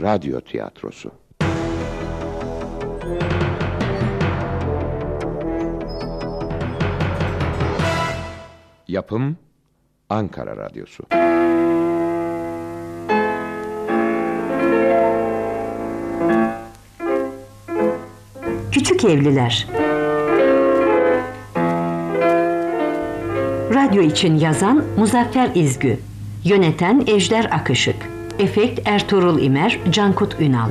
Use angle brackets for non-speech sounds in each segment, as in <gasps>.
radyo tiyatrosu. Yapım Ankara Radyosu. Küçük Evliler Radyo için yazan Muzaffer İzgü Yöneten Ejder Akışık Efekt Ertuğrul İmer Cankut Ünal.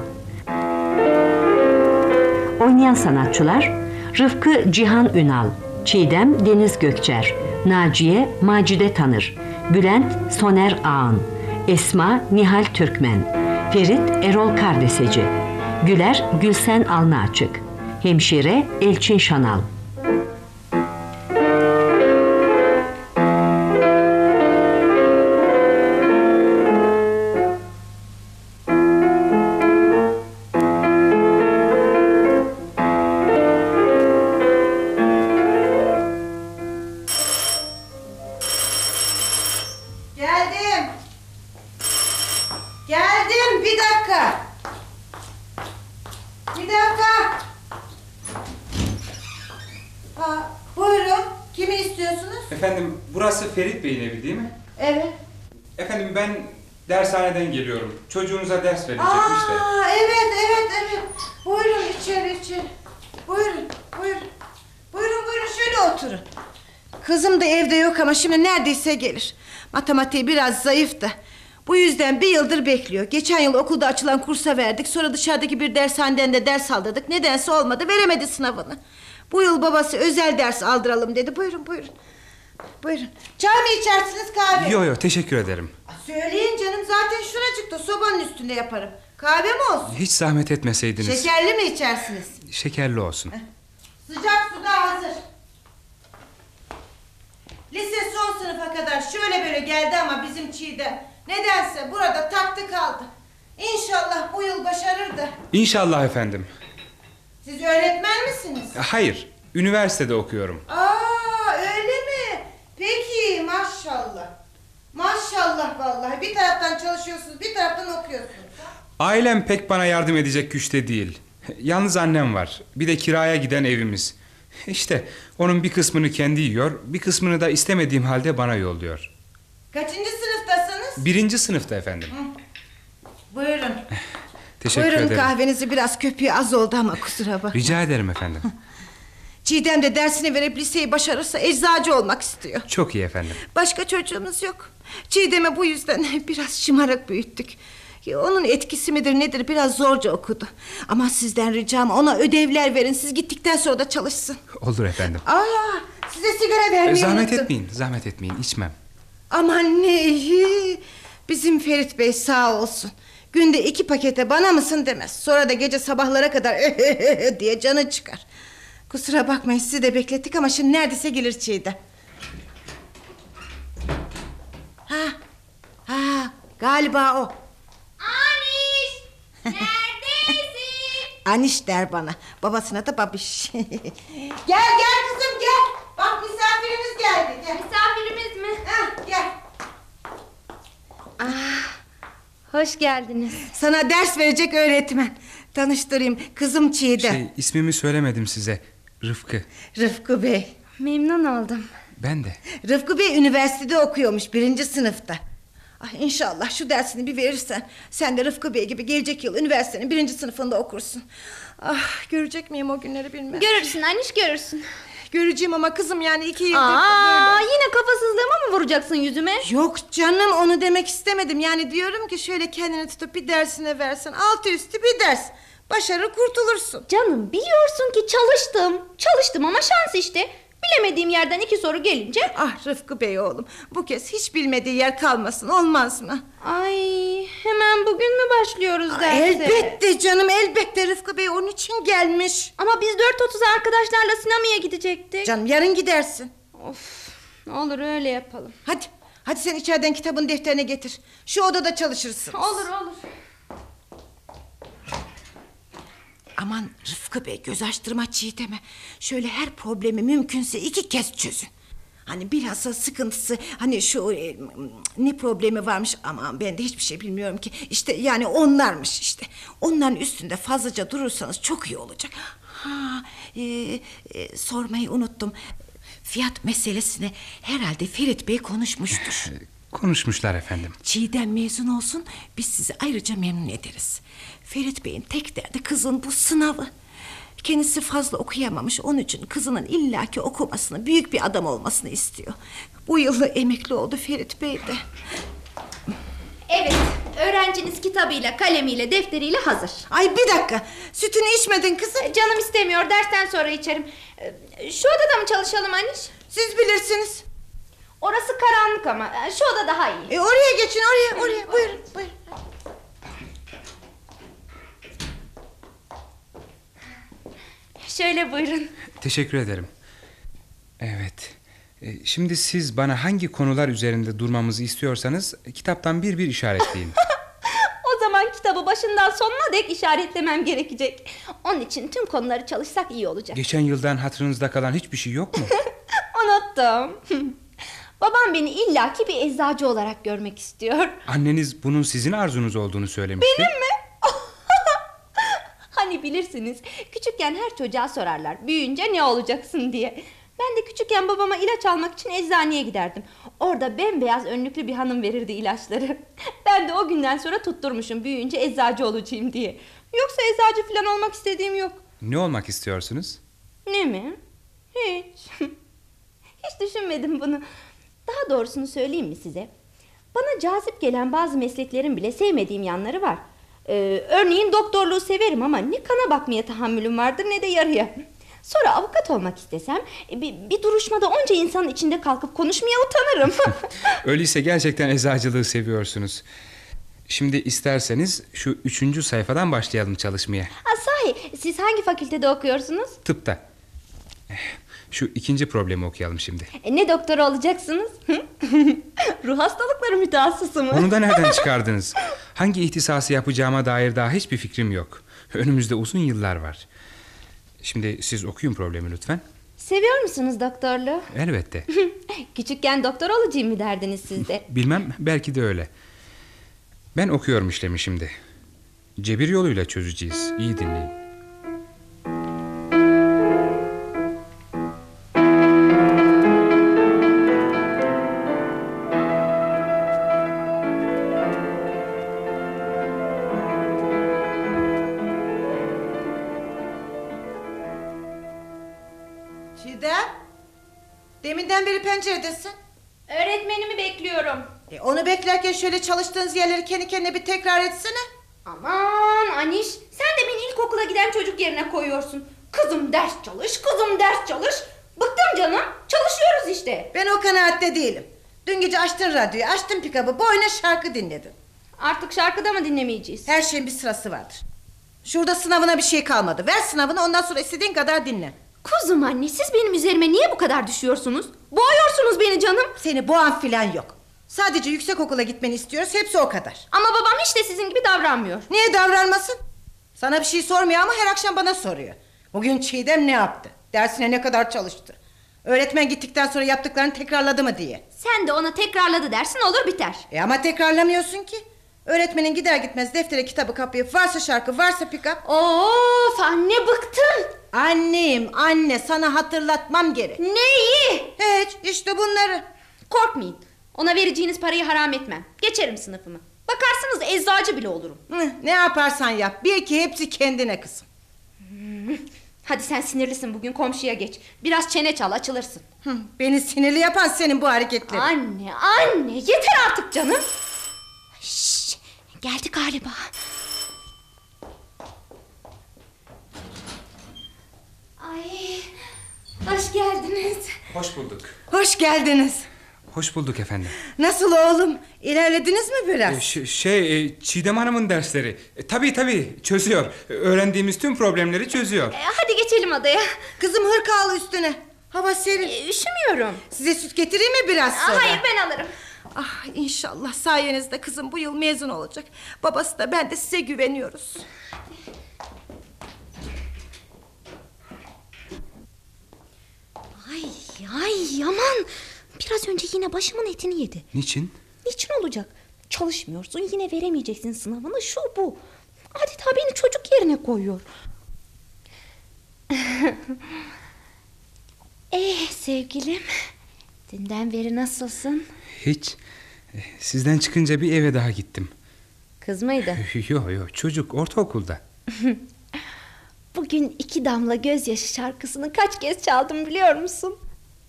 Oynayan sanatçılar Rıfkı Cihan Ünal Çiğdem Deniz Gökçer Naciye Macide Tanır Bülent Soner Ağan Esma Nihal Türkmen Ferit Erol Kardeseci Güler Gülsen Alnaçık Hemşire Elçin Şanal dershaneden geliyorum. Çocuğunuza ders verecekmiş de. Aa, evet evet evet. Buyurun içeri içeri. Buyurun buyurun. Buyurun buyurun şöyle oturun. Kızım da evde yok ama şimdi neredeyse gelir. Matematiği biraz zayıf da. Bu yüzden bir yıldır bekliyor. Geçen yıl okulda açılan kursa verdik. Sonra dışarıdaki bir dershaneden de ders aldırdık. Nedense olmadı. Veremedi sınavını. Bu yıl babası özel ders aldıralım dedi. Buyurun buyurun. Buyurun. Çay mı içersiniz kahve? Yo yo teşekkür ederim. Söyleyin canım zaten şuracıkta sobanın üstünde yaparım. Kahve mi olsun? Hiç zahmet etmeseydiniz. Şekerli mi içersiniz? Şekerli olsun. Sıcak su da hazır. Lise son sınıfa kadar şöyle böyle geldi ama bizim Çiğdem. Nedense burada taktı kaldı. İnşallah bu yıl başarır da. İnşallah efendim. Siz öğretmen misiniz? Hayır, üniversitede okuyorum. Aa öyle mi? Peki maşallah. Maşallah vallahi. Bir taraftan çalışıyorsunuz bir taraftan okuyorsunuz. Ailem pek bana yardım edecek güçte değil. Yalnız annem var. Bir de kiraya giden evimiz. İşte onun bir kısmını kendi yiyor, bir kısmını da istemediğim halde bana yolluyor. Kaçıncı sınıftasınız? Birinci sınıfta efendim. Buyurun. Teşekkür Buyurun ederim. kahvenizi biraz köpüğü az oldu ama kusura bakma. Rica ederim efendim. Çiğdem de dersini verip liseyi başarırsa eczacı olmak istiyor. Çok iyi efendim. Başka çocuğumuz yok. Çiğdem'i bu yüzden <laughs> biraz şımarık büyüttük. Onun etkisi midir nedir biraz zorca okudu. Ama sizden ricam ona ödevler verin. Siz gittikten sonra da çalışsın. Olur efendim. Aa, size sigara vermeyi zahmet unuttum. etmeyin, zahmet etmeyin. içmem. Aman ne iyi. Bizim Ferit Bey sağ olsun. Günde iki pakete bana mısın demez. Sonra da gece sabahlara kadar <laughs> diye canı çıkar. Kusura bakmayın sizi de beklettik ama şimdi neredeyse gelir Çiğdem. Ha, ha, galiba o. Aniş! Neredesin? <laughs> Aniş der bana. Babasına da babiş. <laughs> gel gel kızım gel. Bak misafirimiz geldi. Gel. Misafirimiz mi? Ha, gel. Hoş geldiniz. Sana ders verecek öğretmen. Tanıştırayım. Kızım Çiğdem. Şey, ismimi söylemedim size. Rıfkı. Rıfkı Bey. Memnun oldum. Ben de. Rıfkı Bey üniversitede okuyormuş birinci sınıfta. Ah, inşallah şu dersini bir verirsen sen de Rıfkı Bey gibi gelecek yıl üniversitenin birinci sınıfında okursun. Ah görecek miyim o günleri bilmem. Görürsün Aniş görürsün. Göreceğim ama kızım yani iki yıldır Aa, böyle. yine kafasızlığıma mı vuracaksın yüzüme? Yok canım onu demek istemedim. Yani diyorum ki şöyle kendini tutup bir dersine versen altı üstü bir ders. Başarır kurtulursun. Canım biliyorsun ki çalıştım. Çalıştım ama şans işte. Bilemediğim yerden iki soru gelince... Ah Rıfkı Bey oğlum bu kez hiç bilmediği yer kalmasın olmaz mı? Ay hemen bugün mü başlıyoruz derse? Elbette canım elbette Rıfkı Bey onun için gelmiş. Ama biz 4.30 arkadaşlarla sinemaya gidecektik. Canım yarın gidersin. Of olur öyle yapalım. Hadi hadi sen içeriden kitabın defterini getir. Şu odada çalışırsın. Olur olur. Aman Rıfkı Bey göz açtırma Çiğdem'e. Şöyle her problemi mümkünse iki kez çözün. Hani bilhassa sıkıntısı hani şu e, ne problemi varmış ama ben de hiçbir şey bilmiyorum ki. İşte yani onlarmış işte. Onların üstünde fazlaca durursanız çok iyi olacak. Ha, e, e, sormayı unuttum. Fiyat meselesini herhalde Ferit Bey konuşmuştur. <laughs> Konuşmuşlar efendim. Çiğdem mezun olsun biz sizi ayrıca memnun ederiz. Ferit Bey'in tek derdi kızın bu sınavı. Kendisi fazla okuyamamış onun için kızının illaki okumasını büyük bir adam olmasını istiyor. Bu yıl emekli oldu Ferit Bey de. Evet, öğrenciniz kitabıyla, kalemiyle, defteriyle hazır. Ay bir dakika sütünü içmedin kızım. Canım istemiyor, dersten sonra içerim. E, Şu odada mı çalışalım Aniş? Siz bilirsiniz. Orası karanlık ama e, şu oda daha iyi. E oraya geçin oraya oraya buyurun buyurun. Şöyle buyurun. Teşekkür ederim. Evet. E, Şimdi siz bana hangi konular üzerinde durmamızı istiyorsanız kitaptan bir bir işaretleyin. <laughs> O zaman kitabı başından sonuna dek işaretlemem gerekecek. Onun için tüm konuları çalışsak iyi olacak. Geçen yıldan hatırınızda kalan hiçbir şey yok mu? <laughs> Unuttum. <laughs> Babam beni illaki bir eczacı olarak görmek istiyor. Anneniz bunun sizin arzunuz olduğunu söylemişti. Benim mi? Hani bilirsiniz küçükken her çocuğa sorarlar büyüyünce ne olacaksın diye. Ben de küçükken babama ilaç almak için eczaneye giderdim. Orada bembeyaz önlüklü bir hanım verirdi ilaçları. <laughs> Ben de o günden sonra tutturmuşum büyüyünce eczacı olacağım diye. Yoksa eczacı falan olmak istediğim yok. Ne olmak istiyorsunuz? Ne mi? Hiç. <laughs> Hiç düşünmedim bunu. Daha doğrusunu söyleyeyim mi size? Bana cazip gelen bazı mesleklerin bile sevmediğim yanları var. Ee, örneğin doktorluğu severim ama ne kana bakmaya tahammülüm vardır ne de yarıya. Sonra avukat olmak istesem e, bir, bir duruşmada onca insanın içinde kalkıp konuşmaya utanırım. <laughs> Öyleyse gerçekten eczacılığı seviyorsunuz. Şimdi isterseniz şu üçüncü sayfadan başlayalım çalışmaya. ha, sahi siz hangi fakültede okuyorsunuz? Tıpta. Şu ikinci problemi okuyalım şimdi. E, ne doktoru olacaksınız? <laughs> Ruh hastalıkları mütehassısı mı? Onu da nereden <laughs> çıkardınız? Hangi ihtisası yapacağıma dair daha hiçbir fikrim yok. Önümüzde uzun yıllar var. Şimdi siz okuyun problemi lütfen. Seviyor musunuz doktorluğu? Elbette. <laughs> Küçükken doktor olacağım mı derdiniz siz de? Bilmem belki de öyle. Ben okuyorum işlemi şimdi. Cebir yoluyla çözeceğiz. İyi dinleyin. Penceredesin. Öğretmenimi bekliyorum. E, onu beklerken şöyle çalıştığınız yerleri kendi kendine bir tekrar etsene. Aman Aniş sen de beni ilkokula giden çocuk yerine koyuyorsun. Kızım ders çalış, kızım ders çalış. Bıktım canım. Çalışıyoruz işte. Ben o kanaatte değilim. Dün gece açtın radyoyu, açtın pikabı, boyuna şarkı dinledin. Artık şarkıda mı dinlemeyeceğiz? Her şeyin bir sırası vardır. Şurada sınavına bir şey kalmadı. Ver sınavını ondan sonra istediğin kadar dinle. Kuzum anne siz benim üzerime niye bu kadar düşüyorsunuz? Boğuyorsunuz beni canım. Seni boğan filan yok. Sadece yüksek okula gitmeni istiyoruz. Hepsi o kadar. Ama babam hiç de sizin gibi davranmıyor. Niye davranmasın? Sana bir şey sormuyor ama her akşam bana soruyor. Bugün Çiğdem ne yaptı? Dersine ne kadar çalıştı? Öğretmen gittikten sonra yaptıklarını tekrarladı mı diye. Sen de ona tekrarladı dersin olur biter. E ama tekrarlamıyorsun ki. Öğretmenin gider gitmez deftere kitabı kapıyı varsa şarkı varsa pikap. Of anne bıktım. Annem anne sana hatırlatmam gerek. Neyi? Hiç işte bunları. Korkmayın. Ona vereceğiniz parayı haram etmem. Geçerim sınıfımı. Bakarsınız eczacı bile olurum. Hı, ne yaparsan yap. Bil ki hepsi kendine kızım. Hadi sen sinirlisin bugün komşuya geç. Biraz çene çal açılırsın. Hı, beni sinirli yapan senin bu hareketlerin. Anne anne yeter artık canım. Geldi galiba. Ay hoş geldiniz. Hoş bulduk. Hoş geldiniz. Hoş bulduk efendim. Nasıl oğlum? İlerlediniz mi biraz? E, ş- şey e, Çiğdem Hanım'ın dersleri. E, tabii tabii çözüyor. E, Öğrendiğimiz tüm problemleri çözüyor. E, hadi geçelim adaya. Kızım hırka al üstüne. Hava serin. E, üşümüyorum. Size süt getireyim mi biraz Aa, sonra? Hayır ben alırım. Ah inşallah sayenizde kızım bu yıl mezun olacak. Babası da ben de size güveniyoruz. Ay ay aman Biraz önce yine başımın etini yedi. Niçin? Niçin olacak? Çalışmıyorsun yine veremeyeceksin sınavını şu bu. Adeta beni çocuk yerine koyuyor. <laughs> eh sevgilim. Dünden beri nasılsın? Hiç. Eh, Sizden çıkınca bir eve daha gittim. Kız mıydı? Yok yok çocuk ortaokulda. <laughs> Bugün iki damla gözyaşı şarkısını kaç kez çaldım biliyor musun?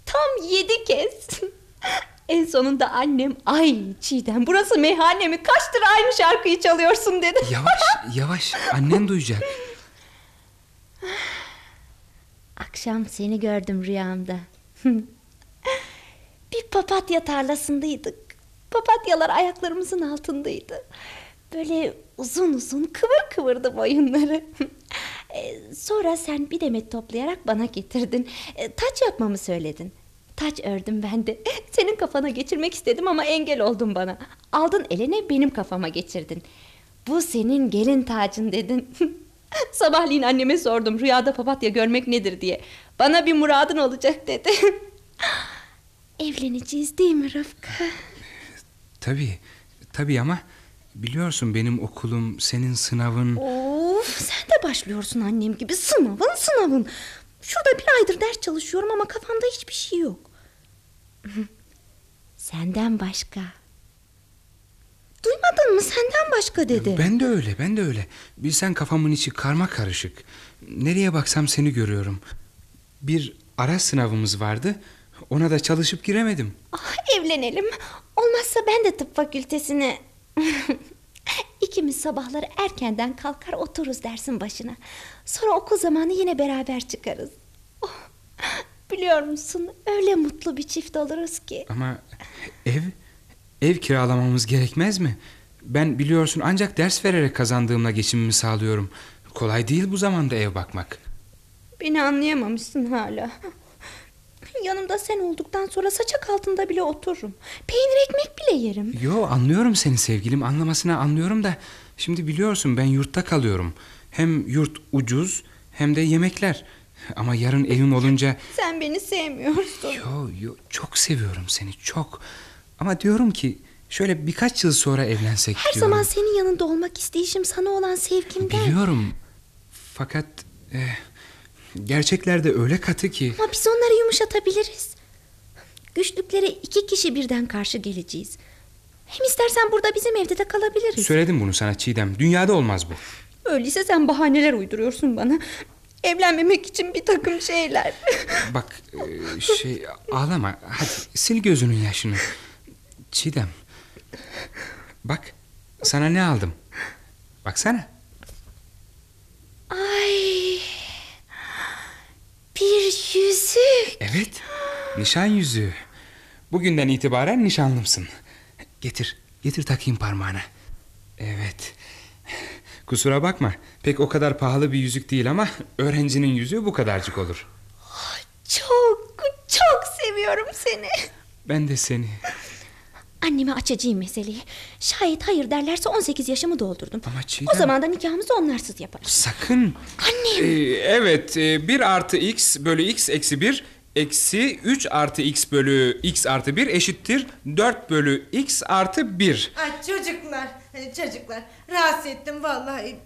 Tam yedi kez. <laughs> en sonunda annem ay Çiğdem burası meyhane mi kaçtır aynı şarkıyı çalıyorsun dedi. Yavaş <laughs> yavaş annen duyacak. <sighs> Akşam seni gördüm rüyamda. Bir papatya tarlasındaydık. Papatyalar ayaklarımızın altındaydı. Böyle uzun uzun kıvır kıvırdı boyunları. <laughs> E, Sonra sen bir demet toplayarak bana getirdin. E, Taç yapmamı söyledin. Taç ördüm ben de. <laughs> Senin kafana geçirmek istedim ama engel oldun bana. Aldın eline benim kafama geçirdin. Bu senin gelin tacın dedin. <laughs> Sabahleyin anneme sordum rüyada papatya görmek nedir diye. Bana bir muradın olacak dedi. Evleneceğiz değil mi Rıfkı? Tabii tabii ama biliyorsun benim okulum senin sınavın. Of sen de başlıyorsun annem gibi sınavın sınavın. Şurada bir aydır ders çalışıyorum ama kafamda hiçbir şey yok. Senden başka. Duymadın mı senden başka dedi. Ben de öyle ben de öyle. Bilsen kafamın içi karma karışık. Nereye baksam seni görüyorum. Bir ara sınavımız vardı. Ona da çalışıp giremedim. Ah, evlenelim. Olmazsa ben de tıp fakültesine... <laughs> İkimiz sabahları erkenden kalkar otururuz dersin başına. Sonra okul zamanı yine beraber çıkarız. Oh, biliyor musun öyle mutlu bir çift oluruz ki. Ama ev ev kiralamamız gerekmez mi? Ben biliyorsun ancak ders vererek kazandığımla geçimimi sağlıyorum. Kolay değil bu zamanda ev bakmak. Beni anlayamamışsın hala. Yanımda sen olduktan sonra saçak altında bile otururum. Peynir ekmek bile yerim. Yo anlıyorum seni sevgilim anlamasına anlıyorum da şimdi biliyorsun ben yurtta kalıyorum. Hem yurt ucuz hem de yemekler. Ama yarın evim olunca Sen beni sevmiyorsun. yo yo çok seviyorum seni çok. Ama diyorum ki şöyle birkaç yıl sonra evlensek Her diyorum. zaman senin yanında olmak isteyişim sana olan sevgimden. Biliyorum. Fakat eh, gerçekler de öyle katı ki. Ama biz onları yumuşatabiliriz. Güçlüklere iki kişi birden karşı geleceğiz. Hem istersen burada bizim evde de kalabiliriz. Söyledim bunu sana Çiğdem. Dünyada olmaz bu. Öyleyse sen bahaneler uyduruyorsun bana. Evlenmemek için bir takım şeyler. Bak e, şey ağlama. Hadi sil gözünün yaşını. Çiğdem. Bak sana ne aldım. Baksana. Ay. Bir yüzük. Evet. Nişan yüzüğü. Bugünden itibaren nişanlımsın. Getir. Getir takayım parmağına. Evet. Kusura bakma. Pek o kadar pahalı bir yüzük değil ama öğrencinin yüzüğü bu kadarcık olur. Çok çok seviyorum seni. Ben de seni. Anneme açacağım meseleyi. Şayet hayır derlerse 18 yaşımı doldurdum. Ama Çiğdem- O zaman da nikahımızı onlarsız yaparız. Sakın. Annem. Ee, evet. 1 artı x bölü x eksi 1 eksi 3 artı x bölü x artı 1 eşittir 4 bölü x artı 1. Ay çocuklar, e, çocuklar rahatsız ettim vallahi.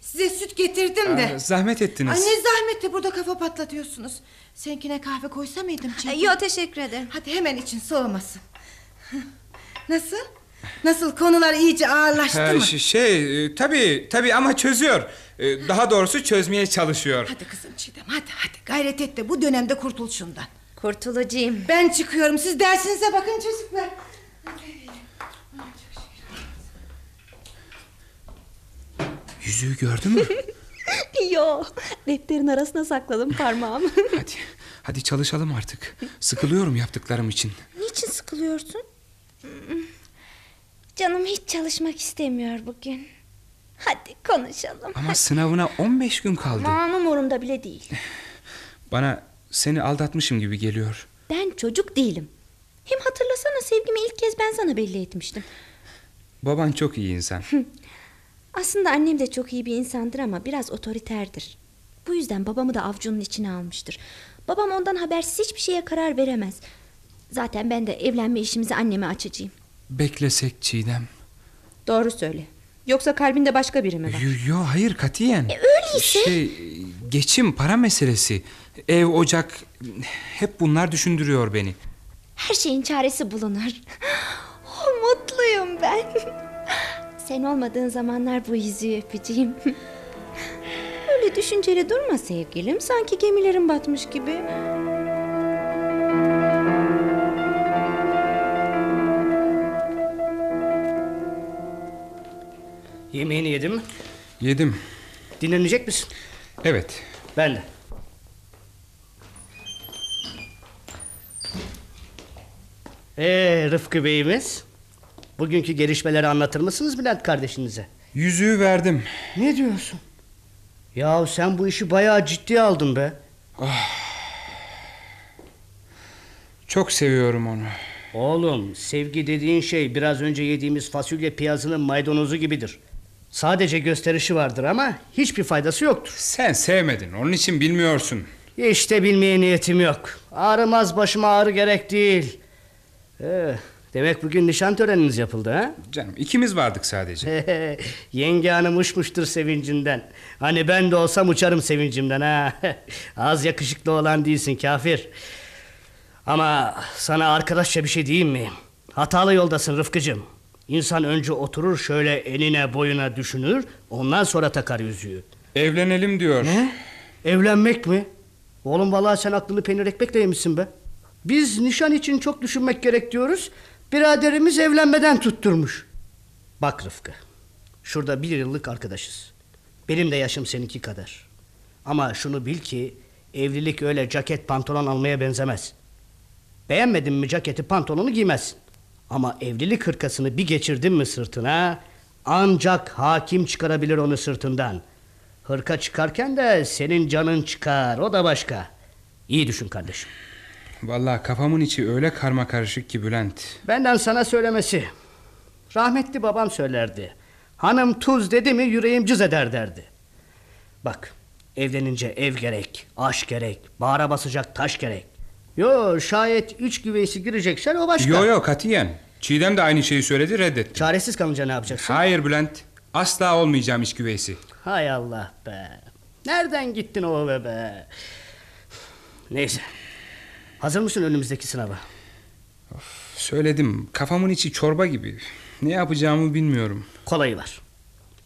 Size süt getirdim de. Aa, zahmet ettiniz. Ay ne zahmeti burada kafa patlatıyorsunuz. Seninkine kahve koysa mıydım Çiğdem? Yo teşekkür ederim. Hadi hemen için soğumasın. Nasıl? Nasıl konular iyice ağırlaştı Ha, mı? şey e, tabii tabii ama çözüyor. E, Daha doğrusu çözmeye çalışıyor. Hadi kızım Çiğdem hadi hadi gayret et de bu dönemde kurtul şundan. Kurtulacağım. Ben çıkıyorum siz dersinize bakın çocuklar. Yüzüğü gördün mü? <laughs> Yo defterin arasına sakladım parmağımı. hadi hadi çalışalım artık. Sıkılıyorum yaptıklarım için. Niçin sıkılıyorsun? Canım hiç çalışmak istemiyor bugün. Hadi konuşalım. Ama sınavına 15 gün kaldı. Aman umurumda bile değil. <laughs> Bana seni aldatmışım gibi geliyor. Ben çocuk değilim. Hem hatırlasana sevgimi ilk kez ben sana belli etmiştim. Baban çok iyi insan. <laughs> Aslında annem de çok iyi bir insandır ama biraz otoriterdir. Bu yüzden babamı da avcunun içine almıştır. Babam ondan habersiz hiçbir şeye karar veremez. Zaten ben de evlenme işimizi anneme açacağım. Beklesek Çiğdem. Doğru söyle. Yoksa kalbinde başka biri mi var? Yo, yo hayır katiyen. E, öyleyse. Şey, geçim para meselesi. Ev, ocak hep bunlar düşündürüyor beni. Her şeyin çaresi bulunur. <gasps> Oh, mutluyum ben. <laughs> Sen olmadığın zamanlar bu yüzüğü öpeceğim. <laughs> Öyle düşünceli durma sevgilim. Sanki gemilerin batmış gibi. Yemeğini yedin mi? Yedim. Dinlenecek misin? Evet. Ben de. Ee Rıfkı Bey'imiz Bugünkü gelişmeleri anlatır mısınız Bülent kardeşinize? Yüzüğü verdim. Ne diyorsun? Ya sen bu işi bayağı ciddiye aldın be. Çok seviyorum onu. Oğlum sevgi dediğin şey biraz önce yediğimiz fasulye piyazının maydanozu gibidir. Sadece gösterişi vardır ama hiçbir faydası yoktur. Sen sevmedin. Onun için bilmiyorsun. İşte bilmeye niyetim yok. Ağrımaz başıma ağrı gerek değil. Ee, demek bugün nişan töreniniz yapıldı ha? Canım ikimiz vardık sadece. <laughs> Yenge hanım uçmuştur sevincinden. Hani ben de olsam uçarım sevincimden ha. <laughs> Az yakışıklı olan değilsin kafir. Ama sana arkadaşça bir şey diyeyim mi? Hatalı yoldasın Rıfkıcığım. İnsan önce oturur şöyle enine boyuna düşünür ondan sonra takar yüzüğü. Evlenelim diyor. Ne? Evlenmek mi? Oğlum vallahi sen aklını peynir ekmekle yemişsin be. Biz nişan için çok düşünmek gerek diyoruz. Biraderimiz evlenmeden tutturmuş. Bak Rıfkı. Şurada bir yıllık arkadaşız. Benim de yaşım seninki kadar. Ama şunu bil ki evlilik öyle ceket pantolon almaya benzemez. Beğenmedin mi ceketi pantolonu giymezsin. Ama evlilik hırkasını bir geçirdin mi sırtına ancak hakim çıkarabilir onu sırtından. Hırka çıkarken de senin canın çıkar o da başka. İyi düşün kardeşim. Vallahi kafamın içi öyle karma karışık ki Bülent. Benden sana söylemesi. Rahmetli babam söylerdi. Hanım tuz dedi mi yüreğim cız eder derdi. Bak evlenince ev gerek, aş gerek, bağra basacak taş gerek. Yo şayet üç güveysi gireceksen o başka. Yo yo katiyen. Çiğdem de aynı şeyi söyledi reddetti. Çaresiz kalınca ne yapacaksın? Hayır Bülent. Asla olmayacağım iş güveysi. Hay Allah be. Nereden gittin o be be? Neyse. Hazır mısın önümüzdeki sınava? Söyledim. Kafamın içi çorba gibi. Ne yapacağımı bilmiyorum. Kolayı var.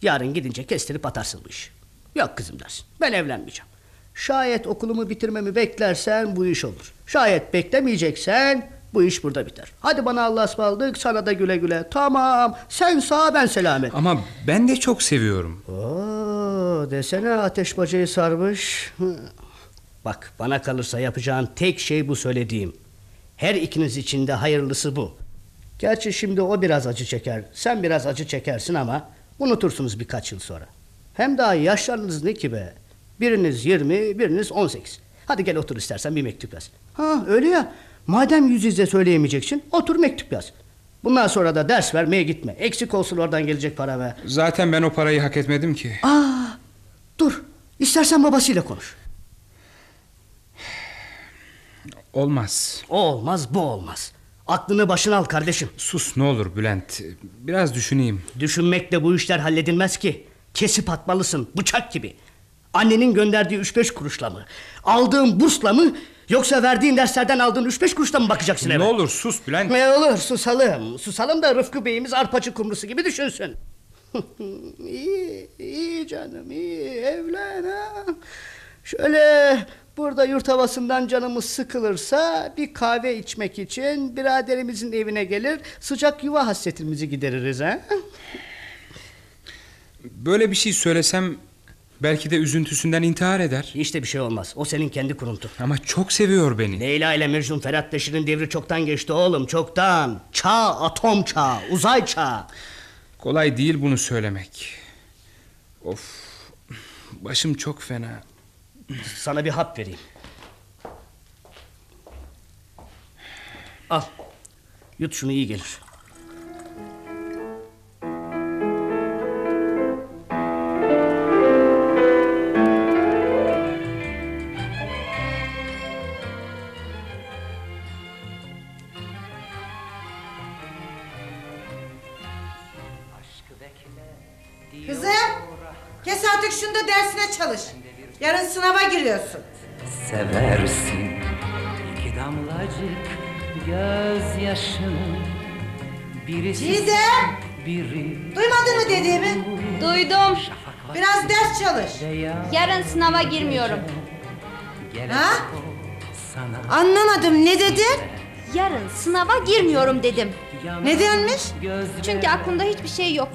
Yarın gidince kestirip atarsın bu işi. Yok kızım dersin. Ben evlenmeyeceğim. Şayet okulumu bitirmemi beklersen bu iş olur. Şayet beklemeyeceksen bu iş burada biter. Hadi bana Allah'a ısmarladık sana da güle güle. Tamam sen sağ ben selamet. Ama ben de çok seviyorum. Oo, desene ateş bacayı sarmış. Bak bana kalırsa yapacağın tek şey bu söylediğim. Her ikiniz için de hayırlısı bu. Gerçi şimdi o biraz acı çeker. Sen biraz acı çekersin ama unutursunuz birkaç yıl sonra. Hem daha yaşlarınız ne ki be? Biriniz 20, biriniz 18. Hadi gel otur istersen bir mektup yaz. Ha öyle ya. Madem yüz yüze söyleyemeyeceksin otur mektup yaz. Bundan sonra da ders vermeye gitme. Eksik olsun oradan gelecek para be. Zaten ben o parayı hak etmedim ki. Aa, dur. İstersen babasıyla konuş. Olmaz. O olmaz bu olmaz. Aklını başına al kardeşim. Sus ne olur Bülent. Biraz düşüneyim. Düşünmekle bu işler halledilmez ki. Kesip atmalısın bıçak gibi. Annenin gönderdiği üç beş kuruşla mı? Aldığın bursla mı? Yoksa verdiğin derslerden aldığın üç beş kuruşla mı bakacaksın eve? Ne olur sus Bülent. Ne olur susalım. Susalım da Rıfkı Bey'imiz arpacı kumrusu gibi düşünsün. <laughs> iyi, iyi canım iyi evlen ha. Şöyle burada yurt havasından canımız sıkılırsa bir kahve içmek için biraderimizin evine gelir sıcak yuva hasretimizi gideririz ha. Böyle bir şey söylesem belki de üzüntüsünden intihar eder. İşte bir şey olmaz. O senin kendi kuruntun. Ama çok seviyor beni. Leyla ile Mecnun Ferhat Beşir'in devri çoktan geçti oğlum çoktan. Çağ atom çağı uzay çağı. Kolay değil bunu söylemek. Of. Başım çok fena. Sana bir hap vereyim. Al. Yut şunu iyi gelir. Sınava giriyorsun. seversin iki damlacık gözyaşını birisi Çiğdem! biri Duymadın mı dediğimi? Duydum. Biraz ders çalış. Yarın sınava girmiyorum. Ha? sana Anlamadım ne dedin? Yarın sınava girmiyorum dedim. Nedenmiş? Çünkü aklımda hiçbir şey yok.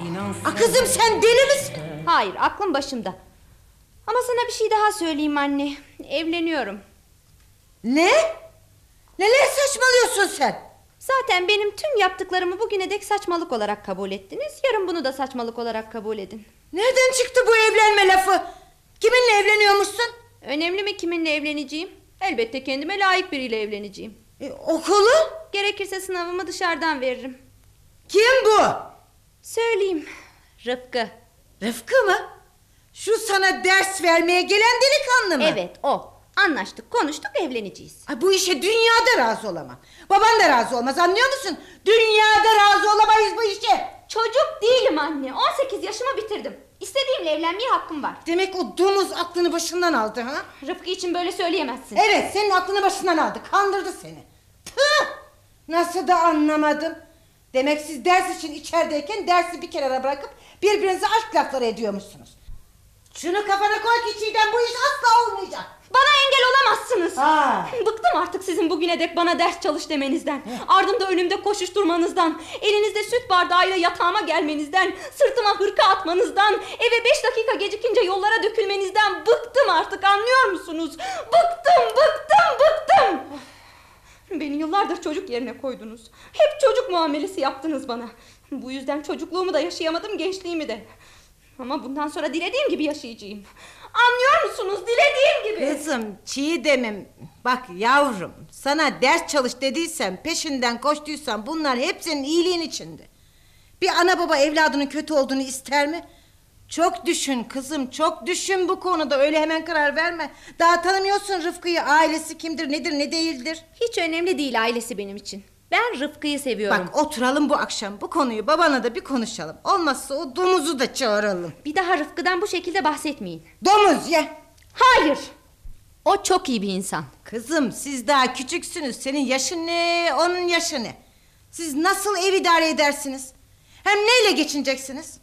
A kızım sen deli misin? Hayır, aklım başımda. Ama sana bir şey daha söyleyeyim anne. Evleniyorum. Ne? Neler saçmalıyorsun sen? Zaten benim tüm yaptıklarımı bugüne dek saçmalık olarak kabul ettiniz. Yarın bunu da saçmalık olarak kabul edin. Nereden çıktı bu evlenme lafı? Kiminle evleniyormuşsun? Önemli mi kiminle evleneceğim? Elbette kendime layık biriyle evleneceğim. E, okulu? Gerekirse sınavımı dışarıdan veririm. Kim bu? Söyleyeyim. Rıfkı. Rıfkı mı? Şu sana ders vermeye gelen delikanlı mı? Evet o. Anlaştık, konuştuk, evleneceğiz. Ay, bu işe dünyada razı olamam. Baban da razı olmaz anlıyor musun? Dünyada razı olamayız bu işe. Çocuk değilim anne. 18 yaşımı bitirdim. İstediğimle evlenmeye hakkım var. Demek o domuz aklını başından aldı ha? Rıfkı için böyle söyleyemezsin. Evet senin aklını başından aldı. Kandırdı seni. Tüh! Nasıl da anlamadım. Demek siz ders için içerideyken dersi bir kenara bırakıp birbirinize aşk lafları ediyormuşsunuz. Şunu kafana koy ki Çiğdem bu iş asla olmayacak. Bana engel olamazsınız. Ha. Bıktım artık sizin bugüne dek bana ders çalış demenizden. Ardımda önümde koşuşturmanızdan. Elinizde süt bardağıyla yatağıma gelmenizden. Sırtıma hırka atmanızdan. Eve beş dakika gecikince yollara dökülmenizden. Bıktım artık anlıyor musunuz? Bıktım, bıktım, bıktım. Beni yıllardır çocuk yerine koydunuz. Hep çocuk muamelesi yaptınız bana. Bu yüzden çocukluğumu da yaşayamadım, gençliğimi de. Ama bundan sonra dilediğim gibi yaşayacağım. Anlıyor musunuz? Dilediğim gibi. Kızım Çiğdem'im bak yavrum sana ders çalış dediysem peşinden koştuysam bunlar hep senin iyiliğin içinde. Bir ana baba evladının kötü olduğunu ister mi? Çok düşün kızım çok düşün bu konuda öyle hemen karar verme. Daha tanımıyorsun Rıfkı'yı ailesi kimdir nedir ne değildir. Hiç önemli değil ailesi benim için. Ben Rıfkı'yı seviyorum. Bak oturalım bu akşam bu konuyu babana da bir konuşalım. Olmazsa o domuzu da çağıralım. Bir daha Rıfkı'dan bu şekilde bahsetmeyin. Domuz ye. Hayır. O çok iyi bir insan. Kızım siz daha küçüksünüz. Senin yaşın ne, onun yaşı ne? Siz nasıl ev idare edersiniz? Hem neyle geçineceksiniz?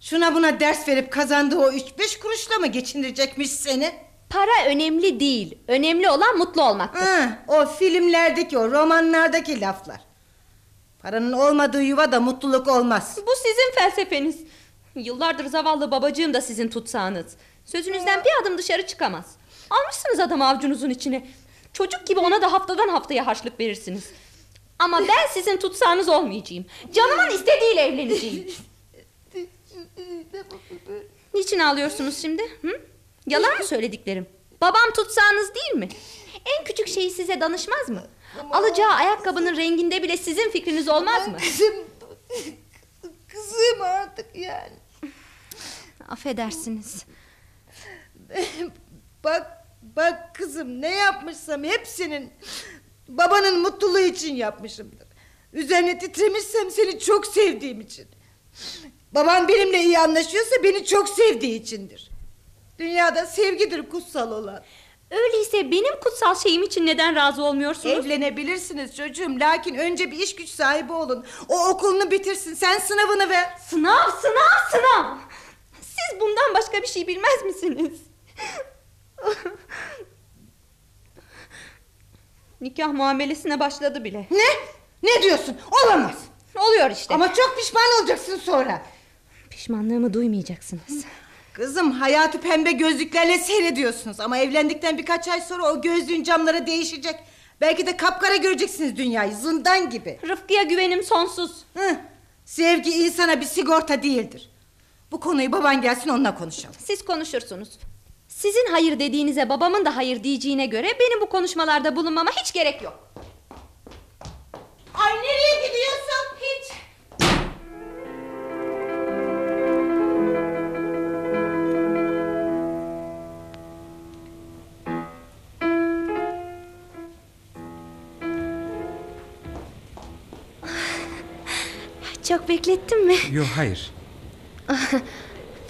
Şuna buna ders verip kazandığı o üç beş kuruşla mı geçindirecekmiş seni? Para önemli değil. Önemli olan mutlu olmaktır. Hı, o filmlerdeki, o romanlardaki laflar. Paranın olmadığı yuva da mutluluk olmaz. Bu sizin felsefeniz. Yıllardır zavallı babacığım da sizin tutsağınız. Sözünüzden bir adım dışarı çıkamaz. Almışsınız adamı avcunuzun içine. Çocuk gibi ona da haftadan haftaya harçlık verirsiniz. Ama ben sizin tutsağınız olmayacağım. Canımın istediğiyle evleneceğim. <laughs> Niçin ağlıyorsunuz şimdi? Hı? Yalan mı söylediklerim? Babam tutsağınız değil mi? En küçük şeyi size danışmaz mı? Alacağı ayakkabının renginde bile sizin fikriniz olmaz mı? Kızım, kızım artık yani. Affedersiniz. Bak, bak kızım ne yapmışsam hepsinin babanın mutluluğu için yapmışımdır. Üzerine titremişsem seni çok sevdiğim için. Baban benimle iyi anlaşıyorsa beni çok sevdiği içindir. Dünyada sevgidir kutsal olan. Öyleyse benim kutsal şeyim için neden razı olmuyorsunuz? Evlenebilirsiniz çocuğum lakin önce bir iş güç sahibi olun. O okulunu bitirsin sen sınavını ver. Sınav, sınav, sınav. Siz bundan başka bir şey bilmez misiniz? Nikah muamelesine başladı bile. Ne? Ne diyorsun? Olamaz. Oluyor işte. Ama çok pişman olacaksın sonra. Pişmanlığımı duymayacaksınız. Kızım hayatı pembe gözlüklerle seyrediyorsunuz ama evlendikten birkaç ay sonra o gözlüğün camları değişecek. Belki de kapkara göreceksiniz dünyayı zindan gibi. Rıfkı'ya güvenim sonsuz. Hı, sevgi insana bir sigorta değildir. Bu konuyu baban gelsin onunla konuşalım. Siz konuşursunuz. Sizin hayır dediğinize babamın da hayır diyeceğine göre benim bu konuşmalarda bulunmama hiç gerek yok. Ay nereye gidiyorsun? Hiç. Çok beklettim mi? Yok hayır. <laughs>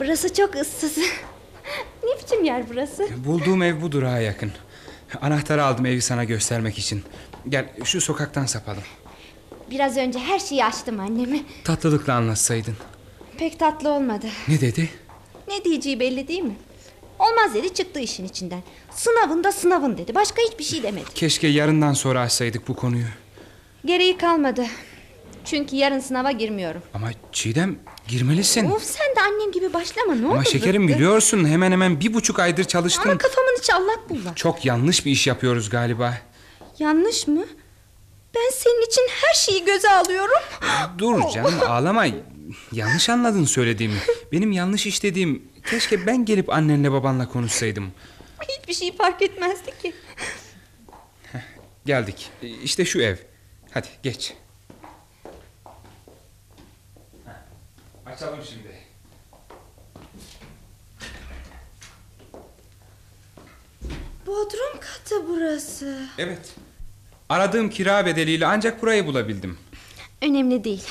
Burası çok ıssız. ne biçim yer burası? Bulduğum ev bu durağa yakın. Anahtarı aldım evi sana göstermek için. Gel şu sokaktan sapalım. Biraz önce her şeyi açtım anneme. Tatlılıkla anlatsaydın. Pek tatlı olmadı. Ne dedi? Ne diyeceği belli değil mi? Olmaz dedi çıktı işin içinden. Sınavında sınavın dedi. Başka hiçbir şey demedi. Keşke yarından sonra açsaydık bu konuyu. Gereği kalmadı. Çünkü yarın sınava girmiyorum. Ama Çiğdem girmelisin. Of sen de annem gibi başlama ne olur. Ama şekerim biliyorsun hemen hemen bir buçuk aydır çalıştın. Ama kafamın içi allak bullak. Çok yanlış bir iş yapıyoruz galiba. Yanlış mı? Ben senin için her şeyi göze alıyorum. Dur canım ağlama. Yanlış anladın söylediğimi. Benim yanlış işlediğim keşke ben gelip annenle babanla konuşsaydım. Hiçbir şey fark etmezdi ki. Geldik. İşte şu ev. Hadi geç. Açalım şimdi. Bodrum katı burası. Evet. Aradığım kira bedeliyle ancak burayı bulabildim. Önemli değil.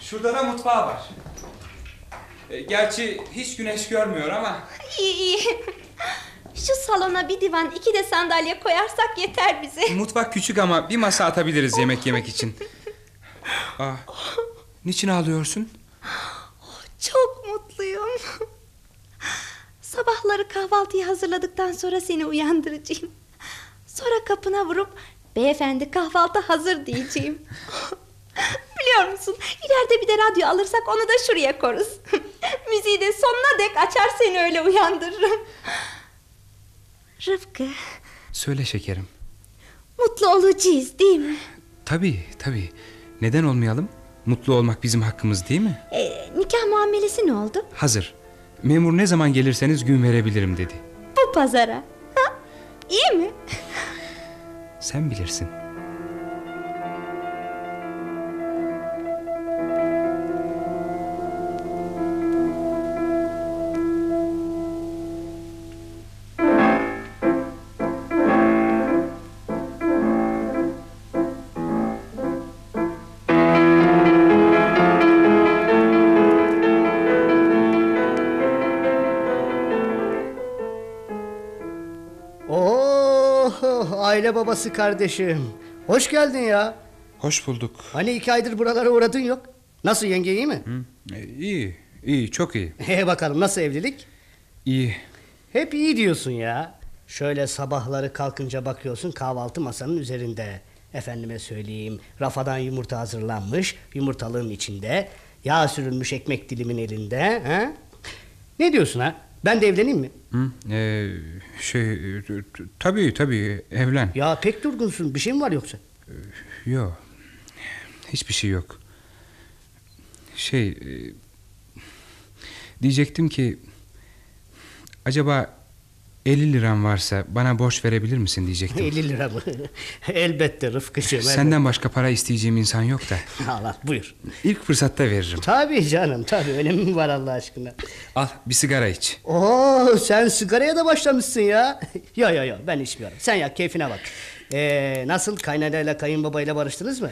Şurada da mutfağı var. E, Gerçi hiç güneş görmüyor ama İyi iyi. Şu salona bir divan iki de sandalye koyarsak yeter bize. mutfak küçük ama bir masa atabiliriz yemek yemek için. Aa, <laughs> niçin ağlıyorsun? Çok mutluyum. Sabahları kahvaltıyı hazırladıktan sonra seni uyandıracağım. Sonra kapına vurup beyefendi kahvaltı hazır diyeceğim. Biliyor musun ileride bir de radyo alırsak onu da şuraya koruz. Müziği de sonuna dek açar seni öyle uyandırırım. Rıfkı Söyle şekerim. mutlu olacağız değil mi? Tabii tabii. Neden olmayalım? Mutlu olmak bizim hakkımız değil mi? Ee, nikah muamelesi ne oldu? Hazır. Memur ne zaman gelirseniz gün verebilirim dedi. Bu pazara. Ha? İyi mi? Sen bilirsin. Aile babası kardeşim. Hoş geldin ya. Hoş bulduk. Hani iki aydır buralara uğradın yok. Nasıl yenge iyi mi? E, iyi, iyi, çok iyi. He <laughs> bakalım nasıl evlilik? İyi. Hep iyi diyorsun ya. Şöyle sabahları kalkınca bakıyorsun kahvaltı masanın üzerinde. Efendime söyleyeyim rafadan yumurta hazırlanmış yumurtalığın içinde. Yağ sürülmüş ekmek dilimin elinde. Ha? Ne diyorsun ha? Ben de evleneyim mi? Hı? E, şey, tabii tabii evlen. Ya pek durgunsun bir şey mi var yoksa? Yok. Hiçbir şey yok. Şey... e, diyecektim ki... Acaba 50 liram varsa bana borç verebilir misin diyecektim. 50 lira mı? elbette Rıfkı'cığım. Senden başka para isteyeceğim insan yok da. <laughs> elbette. Allah buyur. İlk fırsatta veririm. Tabii canım tabii önemi mi var Allah aşkına? Al bir sigara iç. Oo sen sigaraya da başlamışsın ya. <laughs> yo yo yo ben içmiyorum. Sen ya keyfine bak. Ee, nasıl kaynanayla kayınbabayla barıştınız mı?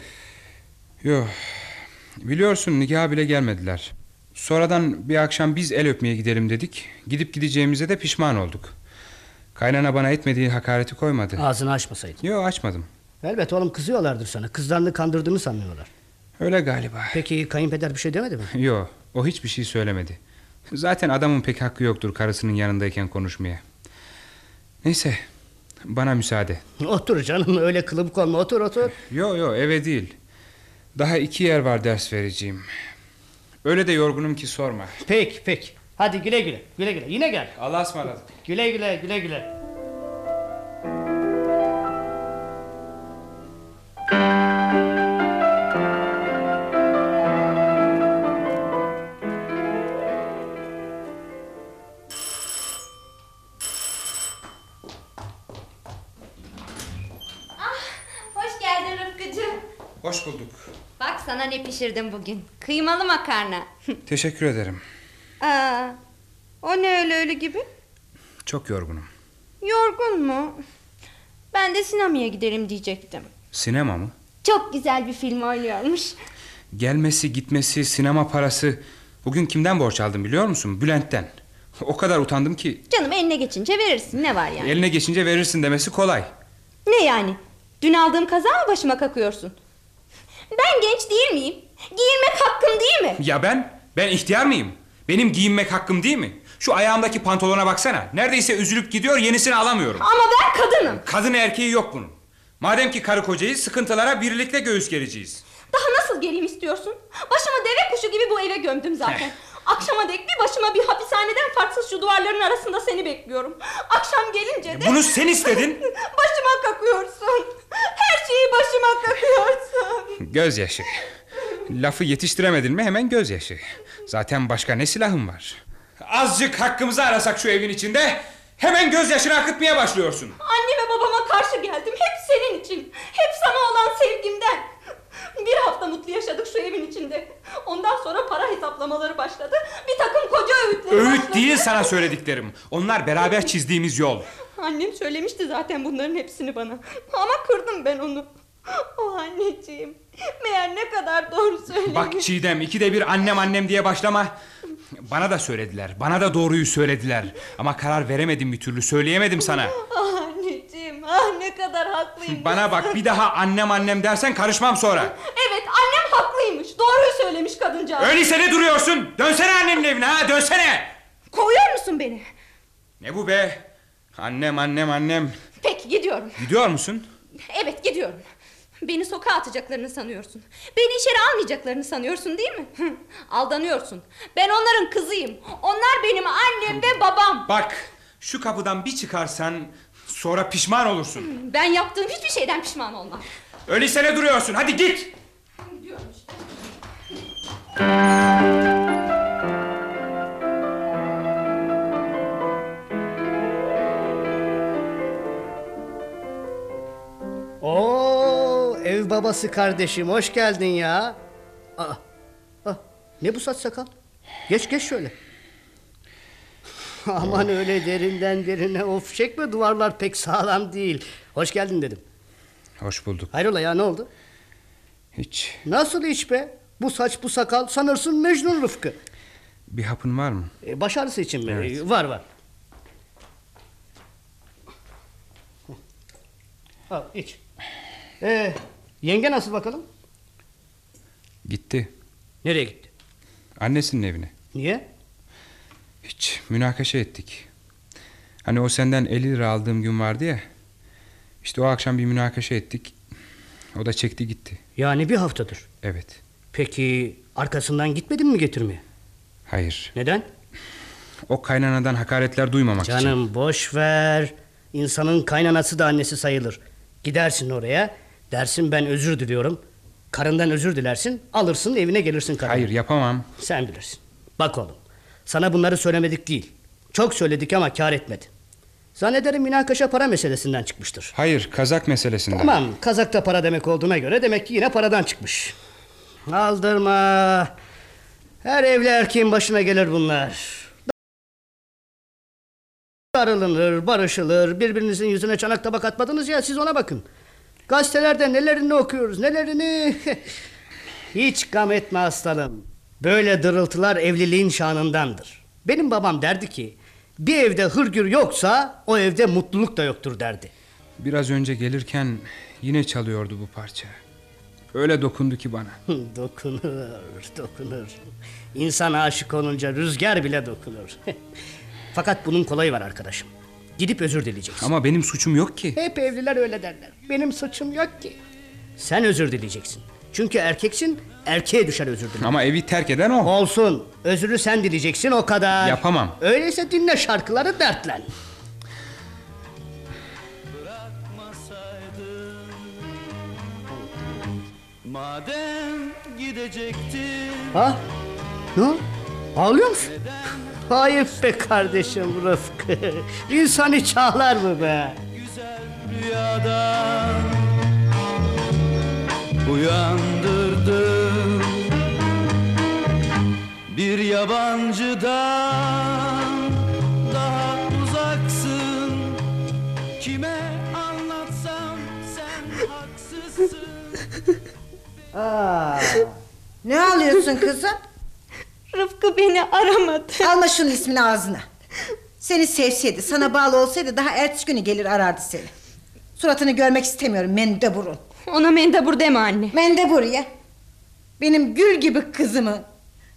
Yok. Biliyorsun nikah bile gelmediler. Sonradan bir akşam biz el öpmeye gidelim dedik. Gidip gideceğimize de pişman olduk. Kaynana bana etmediği hakareti koymadı. Ağzını açmasaydın. Yok açmadım. Elbet oğlum kızıyorlardır sana. Kızlarını kandırdığını sanıyorlar. Öyle galiba. Peki kayınpeder bir şey demedi mi? Yok o hiçbir şey söylemedi. Zaten adamın pek hakkı yoktur karısının yanındayken konuşmaya. Neyse bana müsaade. <laughs> Otur canım öyle kılıp konma otur otur. Yok yok eve değil. Daha iki yer var ders vereceğim. Öyle de yorgunum ki sorma. Peki peki. Hadi güle güle. Güle güle. Yine gel. Allah'a ısmarladık. Güle güle güle güle. Hoş geldin Rıfkıcığım. Hoş bulduk. Bak sana ne pişirdim bugün. Kıymalı makarna. <laughs> Teşekkür ederim. Aa, o ne öyle öyle gibi? Çok yorgunum. Yorgun mu? Ben de sinemaya gidelim diyecektim. Sinema mı? Çok güzel bir film oynuyormuş. Gelmesi gitmesi sinema parası Bugün kimden borç aldım biliyor musun? Bülent'ten. O kadar utandım ki Canım eline geçince verirsin ne var yani? eline geçince verirsin demesi kolay. Ne yani? Dün aldığım kaza mı başıma kakıyorsun? Ben genç değil miyim? Giyinmek hakkım değil mi? Ya ben? Ben ihtiyar mıyım? Benim giyinmek hakkım değil mi? Şu ayağımdaki pantolona baksana. Neredeyse üzülüp gidiyor yenisini alamıyorum. Ama ben kadınım. Kadın erkeği yok bunun. Madem ki karı kocayız sıkıntılara birlikte göğüs gereceğiz. Daha nasıl geleyim istiyorsun? Başımı deve kuşu gibi bu eve gömdüm zaten. <laughs> Akşama dek bir başıma bir hapishaneden farksız şu duvarların arasında seni bekliyorum. Akşam gelince de... Bunu sen istedin. <laughs> başıma kakıyorsun. Her şeyi başıma kakıyorsun. Gözyaşı. Lafı yetiştiremedin mi hemen gözyaşı. Zaten başka ne silahın var? Azıcık hakkımızı arasak şu evin içinde hemen gözyaşını akıtmaya başlıyorsun. Anneme babama karşı geldim. Hep senin için. Hep sana olan sevgimden. Bir hafta mutlu yaşadık şu evin içinde. Ondan sonra para hesaplamaları başladı. Bir takım koca öğütleri Öğüt başladı. değil sana söylediklerim. Onlar beraber çizdiğimiz yol. Annem söylemişti zaten bunların hepsini bana. Ama kırdım ben onu. <laughs> Oh anneciğim. Meğer ne kadar doğru söylemiş. Bak Çiğdem ikide bir annem annem diye başlama. Bana da söylediler. Bana da doğruyu söylediler. Ama karar veremedim bir türlü. Söyleyemedim sana. <laughs> Ah anneciğim. Ah ne kadar haklıyım. Bana bak bir daha annem annem dersen karışmam sonra. Evet annem haklıymış. Doğruyu söylemiş kadıncağız. Öyleyse ne duruyorsun? Dönsene annenin evine ha dönsene. Kovuyor musun beni? Ne bu be? Annem annem annem. Peki gidiyorum. Gidiyor musun? Evet gidiyorum. Beni sokağa atacaklarını sanıyorsun. Beni içeri almayacaklarını sanıyorsun değil mi? Aldanıyorsun. Ben onların kızıyım. Onlar benim annem ve babam. Bak şu kapıdan bir çıkarsan sonra pişman olursun. Ben yaptığım hiçbir şeyden pişman olmam. Öyleyse ne duruyorsun? Hadi git. Gidiyorum işte. Ev babası kardeşim hoş geldin ya. Aa, ah, ne bu saç sakal? Geç geç şöyle. <laughs> Aman öyle derinden derine of çekme duvarlar pek sağlam değil. Hoş geldin dedim. Hoş bulduk. Hayrola ya ne oldu? Hiç. Nasıl iş be? Bu saç bu sakal sanırsın Mecnun Rıfkı. Bir hapın var mı? E, baş ağrısı için mi? Evet. E, var var. Al iç. E, yenge nasıl bakalım? Gitti. Nereye gitti? Annesinin evine. Niye? Hiç münakaşa ettik. Hani o senden 50 lira aldığım gün vardı ya. İşte o akşam bir münakaşa ettik. O da çekti gitti. Yani bir haftadır. Evet. Peki arkasından gitmedin mi getirmeye? Hayır. Neden? O kaynanadan hakaretler duymamak için. Canım boş ver. İnsanın kaynanası da annesi sayılır. Gidersin oraya. Dersin ben özür diliyorum. Karından özür dilersin. Alırsın evine gelirsin karına. Hayır yapamam. Sen bilirsin. Bak oğlum. Sana bunları söylemedik değil. Çok söyledik ama kar etmedi. Zannederim münakaşa para meselesinden çıkmıştır. Hayır kazak meselesinden. Tamam kazakta para demek olduğuna göre demek ki yine paradan çıkmış. Aldırma. Her evli erkeğin başına gelir bunlar. Darılınır, barışılır, birbirinizin yüzüne çanak tabak atmadınız ya siz ona bakın. Gazetelerde nelerini okuyoruz, nelerini... <laughs> Hiç gam etme aslanım. Böyle dırıltılar evliliğin şanındandır. Benim babam derdi ki, bir evde hırgür yoksa o evde mutluluk da yoktur derdi. Biraz önce gelirken yine çalıyordu bu parça. Öyle dokundu ki bana. <laughs> dokunur, dokunur. İnsan aşık olunca rüzgar bile dokunur. <laughs> Fakat bunun kolayı var arkadaşım. Gidip özür dileyeceksin. Ama benim suçum yok ki. Hep evliler öyle derler. Benim suçum yok ki. Sen özür dileyeceksin. Çünkü erkeksin, erkeğe düşer özür dilemek. Ama evi terk eden o. Olsun. Özürü sen dileyeceksin o kadar. Yapamam. Öyleyse dinle şarkıları dertlen. Madem gidecektin Ha? Ne? Ağlıyor musun? Hayır be kardeşim Rıfkı. <laughs> İnsan hiç ağlar mı be? güzel rüyadan Uyandırdım Bir yabancıdan Daha uzaksın Kime anlatsam sen haksızsın Aa, Ne alıyorsun kızım? Rıfkı beni aramadı. Alma şunun ismini ağzına. Seni sevseydi, sana bağlı olsaydı daha ertesi günü gelir arardı seni. Suratını görmek istemiyorum mendeburun. Ona mendebur deme anne. Mendebur ya. Benim gül gibi kızımı.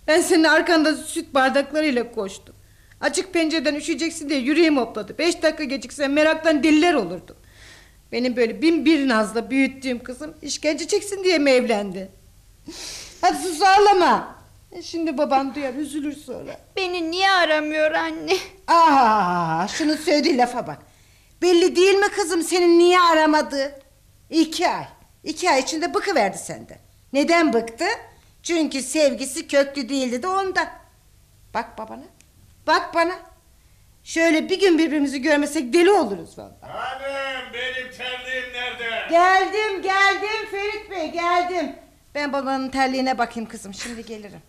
Ben senin arkanda süt bardaklarıyla koştum. Açık pencereden üşüyeceksin diye yüreğim hopladı. Beş dakika geciksen meraktan deliler olurdu. Benim böyle bin bir nazla büyüttüğüm kızım işkence çeksin diye mi evlendi? Hadi sus ağlama. E Şimdi baban duyar üzülür sonra. Beni niye aramıyor anne? Aa, şunu söylediği lafa bak. Belli değil mi kızım senin niye aramadığı? İki ay. İki ay içinde bıkıverdi senden. Neden bıktı? Çünkü sevgisi köklü değildi de ondan. Bak babana. Bak bana. Şöyle bir gün birbirimizi görmesek deli oluruz vallahi. Hanım benim terliğim nerede? Geldim geldim Ferit Bey geldim. Ben babanın terliğine bakayım kızım şimdi gelirim.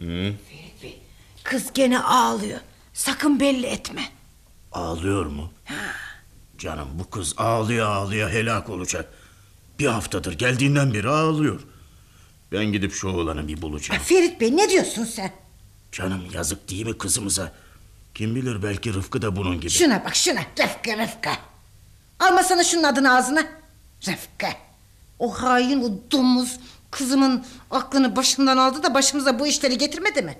Ferit Bey. Kız gene ağlıyor. Sakın belli etme. Ağlıyor mu? Canım bu kız ağlıyor ağlıyor helak olacak. Bir haftadır geldiğinden beri ağlıyor. Ben gidip şu oğlanı bir bulacağım. Ferit Bey ne diyorsun sen? Canım yazık değil mi kızımıza? Kim bilir belki Rıfkı da bunun gibi. Şuna bak şuna Rıfkı Rıfkı. Almasana şunun adını ağzına. Rıfkı. O hain o domuz kızımın aklını başından aldı da başımıza bu işleri getirmedi mi?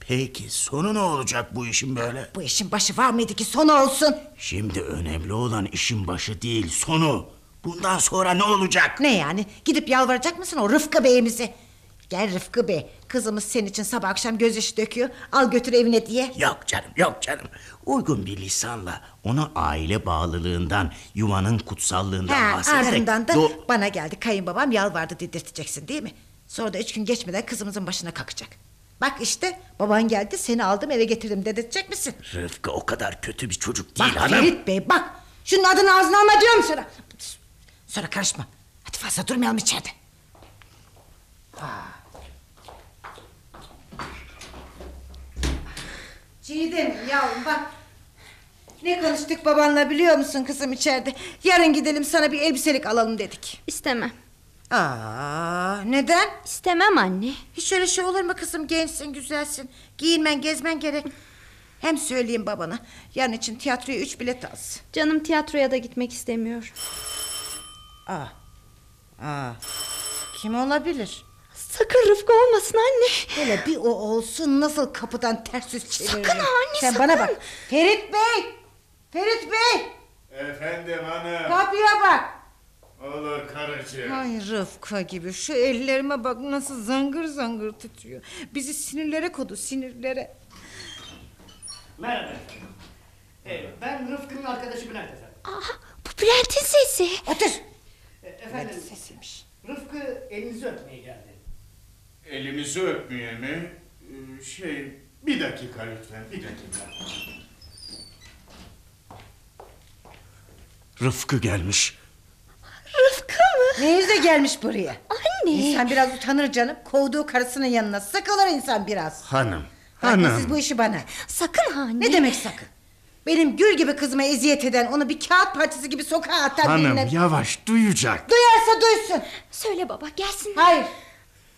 Peki sonu ne olacak bu işin böyle? Bu işin başı var mıydı ki sonu olsun? Şimdi önemli olan işin başı değil sonu. Bundan sonra ne olacak? Ne yani gidip yalvaracak mısın o Rıfkı Bey'imize? Gel Rıfkı Bey kızımız senin için sabah akşam gözyaşı döküyor al götür evine diye. Yok canım yok canım. Uygun bir lisanla ona aile bağlılığından, yuvanın kutsallığından Ha, bahsederek... ardından da do- bana geldi kayınbabam yalvardı dedirteceksin değil mi? Sonra da üç gün geçmeden kızımızın başına kalkacak. Bak işte baban geldi seni aldım eve getirdim dedirtecek misin? Rıfkı o kadar kötü bir çocuk değil Bak hanım. Ferit Bey bak şunun adını ağzına alma diyorum sana. Sonra karışma. Hadi fazla durmayalım içeride. Çiğdem yavrum bak. Ne konuştuk babanla biliyor musun kızım içeride? Yarın gidelim sana bir elbiselik alalım dedik. İstemem. Aa, neden? İstemem anne. Hiç öyle şey olur mu kızım? Gençsin, güzelsin. Giyinmen, gezmen gerek. Hem söyleyeyim babana. Yarın için tiyatroya üç bilet alsın. Canım tiyatroya da gitmek istemiyor. Aa. Aa. Kim olabilir? Sakın Rıfkı olmasın anne. Hele bir o olsun nasıl kapıdan ters yüz çeviririm. Sakın anne, Sen sakın. bana bak. Ferit Bey! Ferit Bey! Efendim hanım. Kapıya bak. Olur karıcığım. Ay Rıfkı gibi şu ellerime bak nasıl zangır zangır tutuyor. Bizi sinirlere kodu sinirlere. Merhaba efendim. Ee, ben Rıfkı'nın arkadaşı Bülent efendim. Aa, bu Bülent'in sesi. Otur. E, efendim Sesiymiş. Rıfkı elinizi öpmeye geldi. Elimizi öpmeye mi? Ee, Şey bir dakika lütfen bir dakika. Rıfkı gelmiş. Rıfkı mı? Ne yüzle gelmiş buraya? Anne. İnsan biraz utanır canım. Kovduğu karısının yanına sıkılır insan biraz. Hanım. Hanım. siz bu işi bana. Sakın anne. Ne demek sakın? Benim gül gibi kızıma eziyet eden onu bir kağıt parçası gibi sokağa atan Hanım birine... yavaş duyacak. Duyarsa duysun. Söyle baba gelsin. Hayır.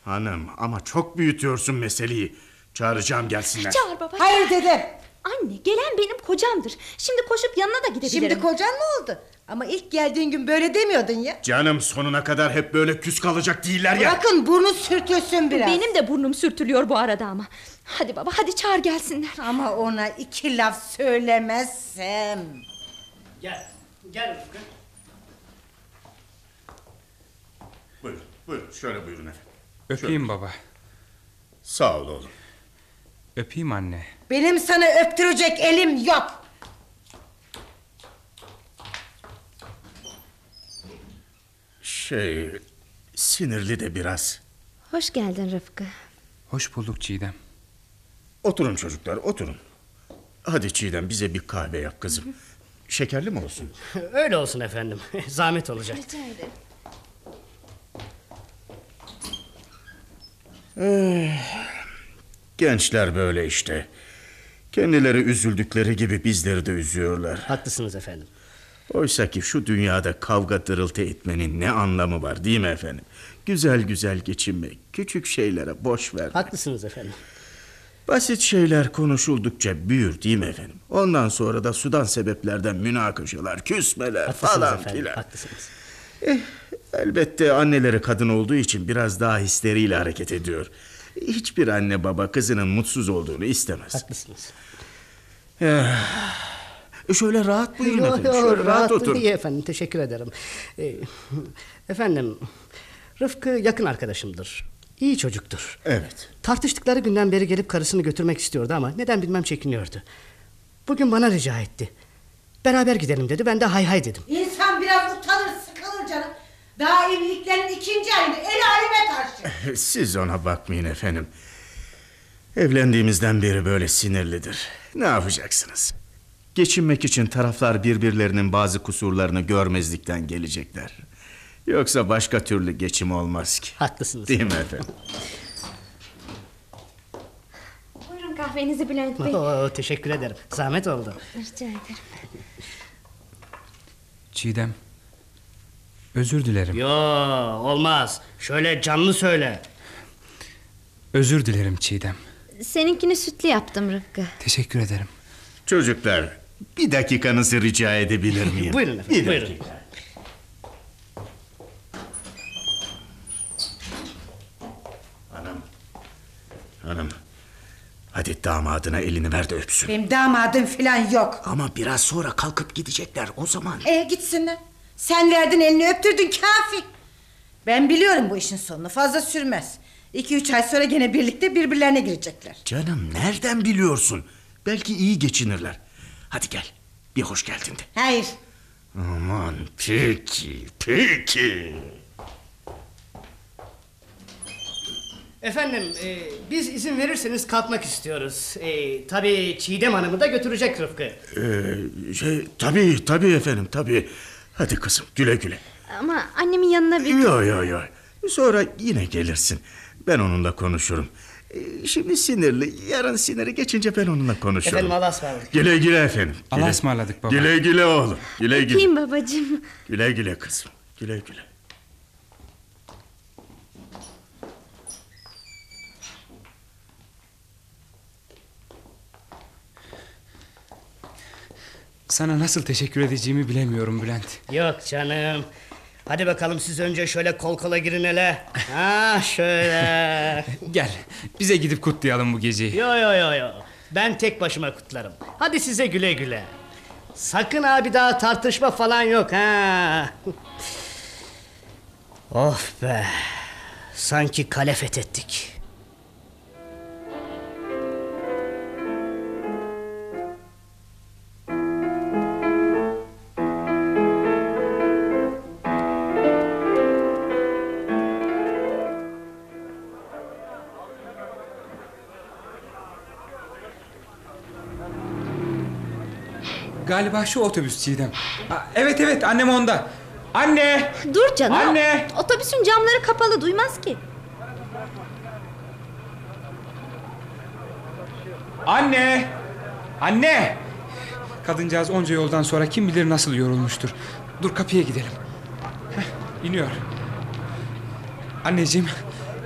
Hanım ama çok büyütüyorsun meseleyi. Çağıracağım gelsinler. Çağır baba. Hayır dedim. Anne gelen benim kocamdır. Şimdi koşup yanına da gidebilirim. Şimdi kocan mı oldu? Ama ilk geldiğin gün böyle demiyordun ya. Canım sonuna kadar hep böyle küs kalacak değiller ya. Bırakın burnu sürtülsün biraz. Benim de burnum sürtülüyor bu arada ama. Hadi baba hadi çağır gelsinler. Ama ona iki laf söylemezsem. Gel. Gel Rıfkı. Buyurun, buyurun. Şöyle buyurun efendim. Öpeyim baba. Sağ ol oğlum. Öpeyim anne. Benim sana öptürecek elim yok. Şey, sinirli de biraz. Hoş geldin Rıfkı. Hoş bulduk Çiğdem. Oturun çocuklar, oturun. Hadi Çiğdem bize bir kahve yap kızım. Şekerli mi olsun? Öyle olsun efendim. <laughs> Zahmet olacak. Rica ederim. Gençler böyle işte. Kendileri üzüldükleri gibi bizleri de üzüyorlar. Haklısınız efendim. Oysa ki şu dünyada kavga dırıltı etmenin ne anlamı var değil mi efendim? Güzel güzel geçinmek, küçük şeylere boş ver. Haklısınız efendim. Basit şeyler konuşuldukça büyür değil mi efendim? Ondan sonra da sudan sebeplerden münakaşalar, küsmeler Haklısınız falan efendim. filan. Haklısınız. Elbette anneleri kadın olduğu için biraz daha hisleriyle hareket ediyor. Hiçbir anne baba kızının mutsuz olduğunu istemez. Haklısınız. E şöyle rahat buyurun Yo, efendim. yo, Şöyle rahat rahatlığı oturun. iyi efendim. Teşekkür ederim. Ee, efendim, Rıfkı yakın arkadaşımdır. İyi çocuktur. Evet. Tartıştıkları günden beri gelip karısını götürmek istiyordu ama neden bilmem çekiniyordu. Bugün bana rica etti. Beraber gidelim dedi. Ben de hay hay dedim. İnsan biraz utanır sıkılır canım. Daha evliliklerin ikinci ayında el aleme karşı. <laughs> Siz ona bakmayın efendim. Evlendiğimizden beri böyle sinirlidir. Ne yapacaksınız? Geçinmek için taraflar birbirlerinin bazı kusurlarını görmezlikten gelecekler. Yoksa başka türlü geçim olmaz ki. Haklısınız. Değil mi efendim? Buyurun kahvenizi Bülent Bey. <laughs> Oo, teşekkür ederim. Zahmet oldu. Rica ederim. Çiğdem. Özür dilerim. Yo olmaz. Şöyle canlı söyle. Özür dilerim Çiğdem. Seninkini sütlü yaptım Rıfkı. Teşekkür ederim. Çocuklar bir dakikanızı rica edebilir miyim? <laughs> Buyurun efendim. Bir Buyurun. dakika. Hanım. Hanım. Hadi damadına elini ver de öpsün. Benim damadım falan yok. Ama biraz sonra kalkıp gidecekler o zaman. E gitsinler. Sen verdin elini öptürdün kafi. Ben biliyorum bu işin sonunu fazla sürmez. İki üç ay sonra gene birlikte birbirlerine girecekler. Canım nereden biliyorsun? Belki iyi geçinirler. Hadi gel. Bir hoş geldin de. Hayır. Aman peki peki. Efendim e, biz izin verirseniz kalkmak istiyoruz. E, tabii Çiğdem Hanım'ı da götürecek Rıfkı. Ee, şey tabii tabii efendim tabii. Hadi kızım güle güle. Ama annemin yanına bir... Yo yo yo. Sonra yine gelirsin. Ben onunla konuşurum. Ee, Şimdi sinirli. Yarın siniri geçince ben onunla konuşurum. Efendim Allah'a ısmarladık. Güle güle efendim. Allah'a Güle- ısmarladık baba. Güle güle oğlum. Güle güle. Öpeyim babacığım. Güle güle kızım. Güle güle. Sana nasıl teşekkür edeceğimi bilemiyorum Bülent. Yok canım. Hadi bakalım siz önce şöyle kol kola girin hele. Ha şöyle. <laughs> Gel bize gidip kutlayalım bu geceyi. yo yo yo yo. Ben tek başıma kutlarım. Hadi size güle güle. Sakın abi daha tartışma falan yok ha. <laughs> of be. Sanki kale fethettik. Galiba şu otobüs Çiğdem. Aa, evet evet annem onda. Anne! Dur canım. Anne! Otobüsün camları kapalı duymaz ki. Anne! Anne! Kadıncağız onca yoldan sonra kim bilir nasıl yorulmuştur. Dur kapıya gidelim. Heh, iniyor. Anneciğim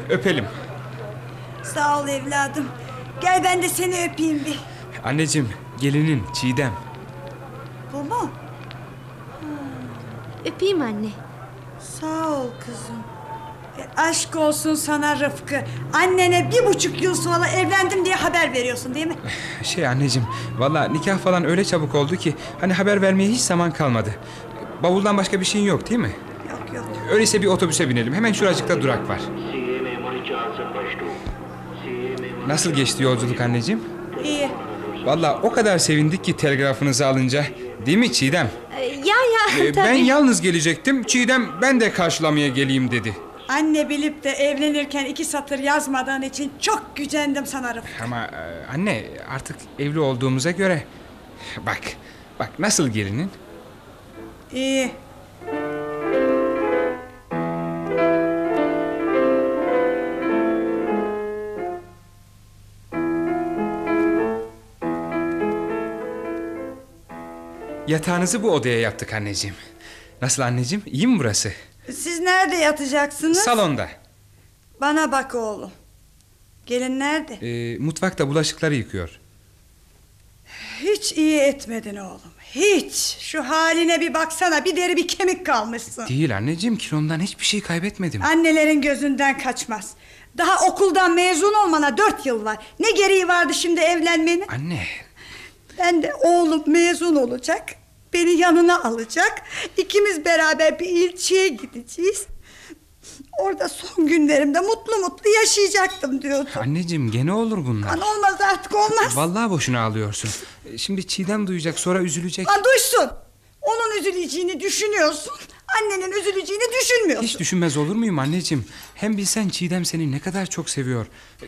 öpelim. Sağ ol evladım. Gel ben de seni öpeyim bir. Anneciğim gelinin Çiğdem. Bu mu? Öpeyim anne. Sağ ol kızım. E, aşk olsun sana Rıfkı. Annene bir buçuk yıl sonra evlendim diye haber veriyorsun değil mi? Şey anneciğim valla nikah falan öyle çabuk oldu ki hani haber vermeye hiç zaman kalmadı. Bavuldan başka bir şeyin yok değil mi? Yok yok. Öyleyse bir otobüse binelim. Hemen şuracıkta durak var. Nasıl geçti yolculuk anneciğim? İyi. Valla o kadar sevindik ki telgrafınızı alınca. Değil mi Çiğdem? Ee, Ya ya Ee, tabii. ben yalnız gelecektim. Çiğdem ben de karşılamaya geleyim dedi. Anne bilip de evlenirken iki satır yazmadığın için çok gücendim sana Rıfkı. Ama e, anne artık evli olduğumuza göre... Bak, bak nasıl gelinin? İyi. Yatağınızı bu odaya yaptık anneciğim. Nasıl anneciğim? İyi mi burası? Siz nerede yatacaksınız? Salonda. Bana bak oğlum. Gelin nerede? Ee, mutfakta bulaşıkları yıkıyor. Hiç iyi etmedin oğlum. Hiç. Şu haline bir baksana. Bir deri bir kemik kalmışsın. Değil anneciğim kilomdan hiçbir şey kaybetmedim. Annelerin gözünden kaçmaz. Daha okuldan mezun olmana dört yıl var. Ne gereği vardı şimdi evlenmenin? Anne Ben de oğlum mezun olacak. Beni yanına alacak. İkimiz beraber bir ilçeye gideceğiz. Orada son günlerimde mutlu mutlu yaşayacaktım diyordum. anneciğim gene olur bunlar. Lan olmaz artık olmaz. Vallahi boşuna ağlıyorsun. Şimdi Çiğdem duyacak sonra üzülecek. Lan duysun. Onun üzüleceğini düşünüyorsun. Annenin üzüleceğini düşünmüyorsun. Hiç düşünmez olur muyum anneciğim? Hem bilsen Çiğdem seni ne kadar çok seviyor.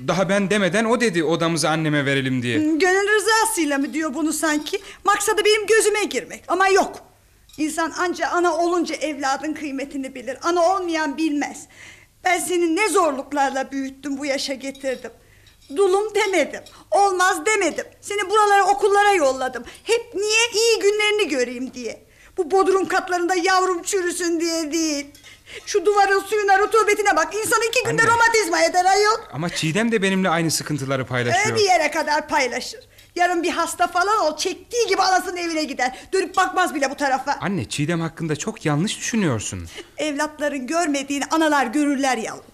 Daha ben demeden o dedi odamızı anneme verelim diye. Gönül rızasıyla mı diyor bunu sanki? Maksadı benim gözüme girmek. Ama yok. İnsan anca ana olunca evladın kıymetini bilir. Ana olmayan bilmez. Ben seni ne zorluklarla büyüttüm bu yaşa getirdim. Dulum demedim. Olmaz demedim. Seni buralara okullara yolladım. Hep niye iyi günlerini göreyim diye. Bu bodrum katlarında yavrum çürüsün diye değil. Şu duvarın suyuna rutubetine bak. İnsan iki günde Anne. romatizma eder ayol. Ama Çiğdem de benimle aynı sıkıntıları Ee, paylaşıyor. bir yere kadar paylaşır. Yarın bir hasta falan ol çektiği gibi anasının evine gider. Dönüp bakmaz bile bu tarafa. Anne Çiğdem hakkında çok yanlış düşünüyorsun. <laughs> Evlatların görmediğini analar görürler yavrum.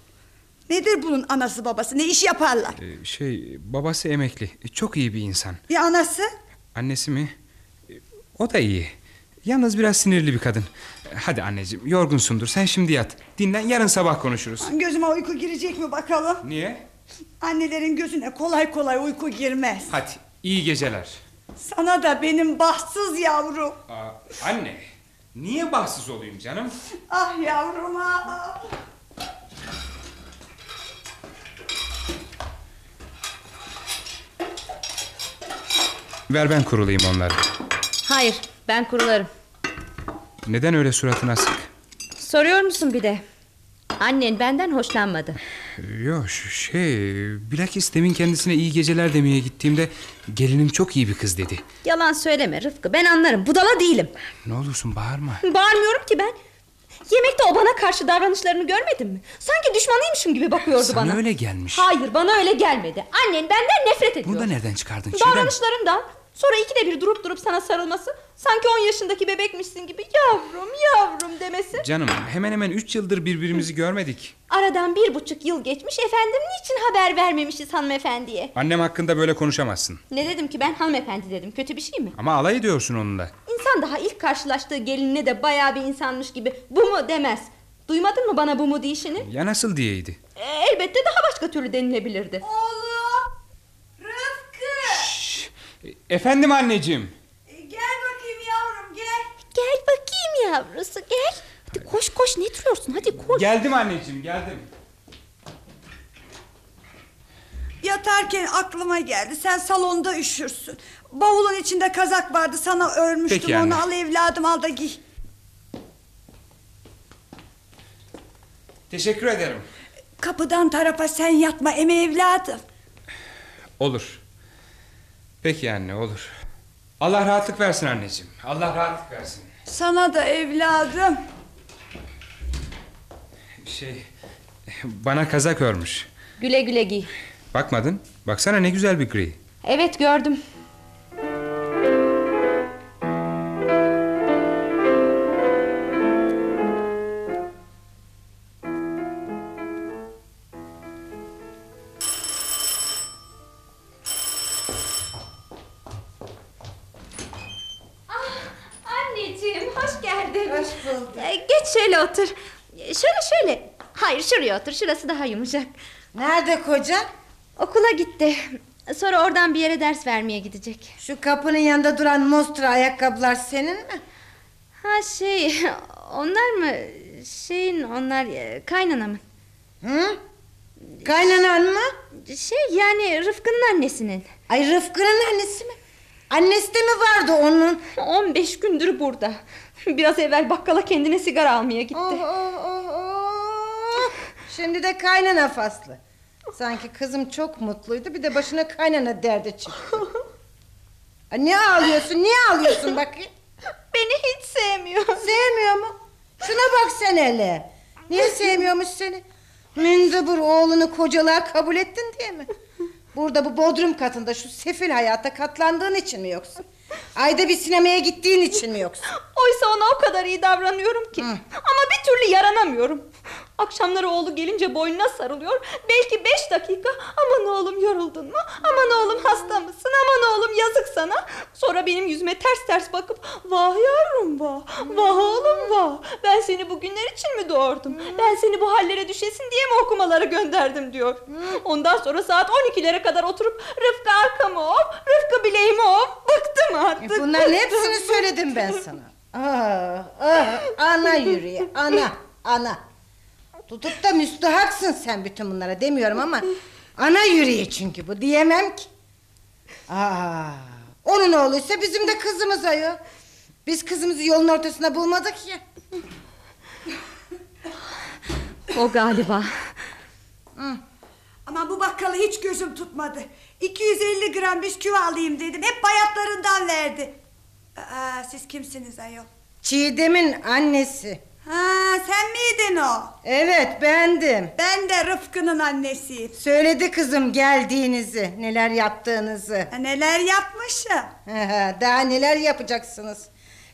Nedir bunun anası babası ne iş yaparlar? Ee, şey babası emekli. Çok iyi bir insan. Ya anası? Annesi mi? E, O da iyi. Yalnız biraz sinirli bir kadın. Hadi anneciğim yorgunsundur sen şimdi yat. Dinlen yarın sabah konuşuruz. Gözüme uyku girecek mi bakalım? Niye? Annelerin gözüne kolay kolay uyku girmez. Hadi iyi geceler. Sana da benim bahtsız yavrum. Aa, anne niye bahtsız olayım canım? Ah yavrum ah. Ver ben kurulayım onları. Hayır ben kurularım. Neden öyle suratın asık? Soruyor musun bir de? Annen benden hoşlanmadı. Yok şey bilakis demin kendisine iyi geceler demeye gittiğimde gelinim çok iyi bir kız dedi. Yalan söyleme Rıfkı ben anlarım budala değilim. Ne olursun bağırma. Bağırmıyorum ki ben. Yemekte o bana karşı davranışlarını görmedin mi? Sanki düşmanıymışım gibi bakıyordu Sana bana. öyle gelmiş. Hayır bana öyle gelmedi. Annen benden nefret ediyor. Bunu da nereden çıkardın? Davranışlarından. Sonra ikide bir durup durup sana sarılması. Sanki on yaşındaki bebekmişsin gibi yavrum yavrum demesi. Canım hemen hemen üç yıldır birbirimizi görmedik. Aradan bir buçuk yıl geçmiş efendim niçin haber vermemişiz hanımefendiye? Annem hakkında böyle konuşamazsın. Ne dedim ki ben hanımefendi dedim kötü bir şey mi? Ama alay ediyorsun onunla. İnsan daha ilk karşılaştığı gelinine de bayağı bir insanmış gibi bu mu demez. Duymadın mı bana bu mu deyişini? Ya nasıl diyeydi? E, elbette daha başka türlü denilebilirdi. Oğlum. Rıfkı. Efendim anneciğim. E, Gel bakayım yavrum gel. Gel bakayım yavrusu gel. Hadi koş koş ne duruyorsun hadi koş. Geldim anneciğim geldim. Yatarken aklıma geldi. Sen salonda üşürsün. Bavulun içinde kazak vardı. Sana örmüştüm Peki anne. onu. Al evladım al da giy. Teşekkür ederim. Kapıdan tarafa sen yatma eme evladım. Olur. Peki anne olur. Allah rahatlık versin anneciğim. Allah rahatlık versin. Sana da evladım. Şey bana kazak örmüş. Güle güle giy. Bakmadın? Baksana ne güzel bir gri. Evet gördüm. Şuraya otur. Şurası daha yumuşak. Nerede kocan? Okula gitti. Sonra oradan bir yere ders vermeye gidecek. Şu kapının yanında duran mostra ayakkabılar senin mi? Ha şey onlar mı? Şeyin onlar e, kaynanamın. Hı? Kaynanan mı? Şey yani Rıfkı'nın annesinin. Ay Rıfkı'nın annesi mi? Annesi de mi vardı onun? 15 gündür burada. Biraz evvel bakkala kendine sigara almaya gitti. Oh, oh, oh, oh. Şimdi de kaynana faslı. Sanki kızım çok mutluydu bir de başına kaynana derdi çıktı. Ay, Niye ağlıyorsun? Niye ağlıyorsun bakayım? beni hiç sevmiyor. Sevmiyor mu? Şuna bak sen hele. Niye sevmiyormuş seni? Mündübür oğlunu kocalığa kabul ettin diye mi? Burada bu bodrum katında şu sefil hayata katlandığın için mi yoksa? Ayda bir sinemaya gittiğin için mi yoksa? Oysa ona o kadar iyi davranıyorum ki. Ama bir türlü yaranamıyorum. Akşamları oğlu gelince boynuna sarılıyor. Belki beş dakika. Aman oğlum yoruldun mu? Aman oğlum hasta mısın? Aman oğlum yazık sana. Sonra benim yüzüme ters ters bakıp vah yavrum vah. Vah oğlum vah. Ben seni bugünler için mi doğurdum? Ben seni bu hallere düşesin diye mi okumalara gönderdim diyor. Ondan sonra saat 12'lere kadar oturup Rıfkı arkamı hop, Rıfkı bileğimi hop. Bıktım artık. E, Bunların hepsini <laughs> söyledim ben sana. Ah, ah, ana yüreği, ana, ana. Tutup da müstahaksın sen bütün bunlara demiyorum ama... ...ana yüreği çünkü bu diyemem ki. Aa, onun oğluysa bizim de kızımız ayol. Biz kızımızı yolun ortasında bulmadık ya. O galiba. Ama bu bakkalı hiç gözüm tutmadı. 250 gram bisküvi alayım dedim. Hep bayatlarından verdi. Aa, siz kimsiniz ayol? Çiğdem'in annesi. Ha, sen miydin o? Evet bendim. Ben de Rıfkı'nın annesiyim. Söyledi kızım geldiğinizi, neler yaptığınızı. Ha, neler yapmışım? Daha neler yapacaksınız?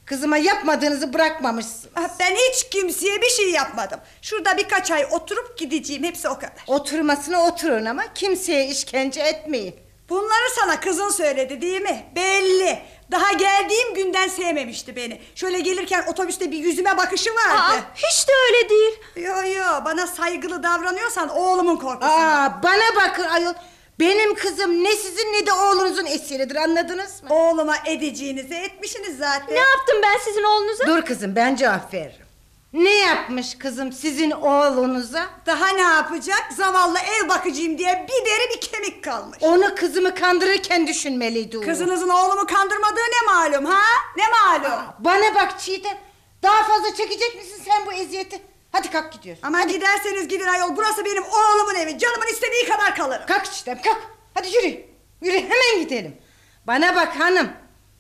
Kızıma yapmadığınızı bırakmamışsınız. Ha, Ben hiç kimseye bir şey yapmadım. Şurada birkaç ay oturup gideceğim. Hepsi o kadar. Oturmasına oturun ama kimseye işkence etmeyin. Bunları sana kızın söyledi değil mi? Belli. Daha geldiğim günden sevmemişti beni. Şöyle gelirken otobüste bir yüzüme bakışı vardı. Aa, hiç de öyle değil. Yo yo bana saygılı davranıyorsan oğlumun korkusundan. Aa, bana bakın ayol. Benim kızım ne sizin ne de oğlunuzun esiridir anladınız mı? Oğluma edeceğinizi etmişsiniz zaten. Ne yaptım ben sizin oğlunuza? Dur kızım ben cevap veririm. Ne yapmış kızım sizin oğlunuza? Daha ne yapacak? Zavallı ev bakıcıyım diye bir deri bir kemik kalmış. Onu kızımı kandırırken düşünmeliydi o. Kızınızın oğlumu kandırmadığı ne malum ha? Ne malum? Bana bak Çiğdem. Daha fazla çekecek misin sen bu eziyeti? Hadi kalk gidiyoruz. Ama giderseniz gidin ayol. Burası benim oğlumun evi. Canımın istediği kadar kalırım. Kalk Çiğdem kalk. Hadi yürü. Yürü hemen gidelim. Bana bak hanım.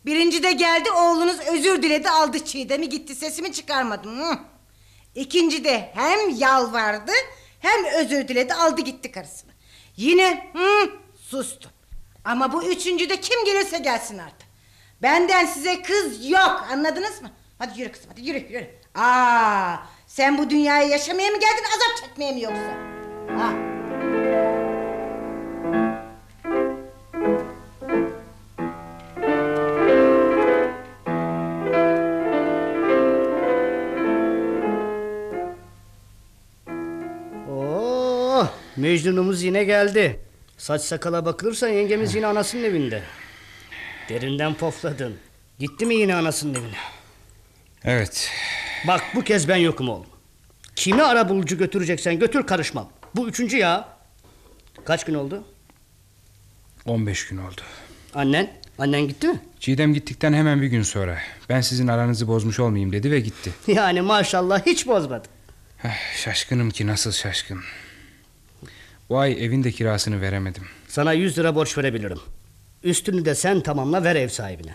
Birinci de geldi oğlunuz özür diledi aldı Çiğdem'i gitti sesimi çıkarmadım. Hı. İkinci de hem yalvardı hem özür diledi aldı gitti karısını. Yine hı, sustum. Ama bu üçüncü de kim gelirse gelsin artık. Benden size kız yok anladınız mı? Hadi yürü kızım hadi yürü yürü. Aa, sen bu dünyaya yaşamaya mı geldin azap çekmeye mi yoksa? Ha. Mecnun'umuz yine geldi. Saç sakala bakılırsa yengemiz yine anasının evinde. Derinden pofladın. Gitti mi yine anasının evine? Evet. Bak bu kez ben yokum oğlum. Kimi ara bulucu götüreceksen götür karışmam. Bu üçüncü ya. Kaç gün oldu? 15 gün oldu. Annen? Annen gitti mi? Çiğdem gittikten hemen bir gün sonra. Ben sizin aranızı bozmuş olmayayım dedi ve gitti. Yani maşallah hiç bozmadı. Şaşkınım ki nasıl şaşkın. Bu ay evin de kirasını veremedim. Sana 100 lira borç verebilirim. Üstünü de sen tamamla ver ev sahibine.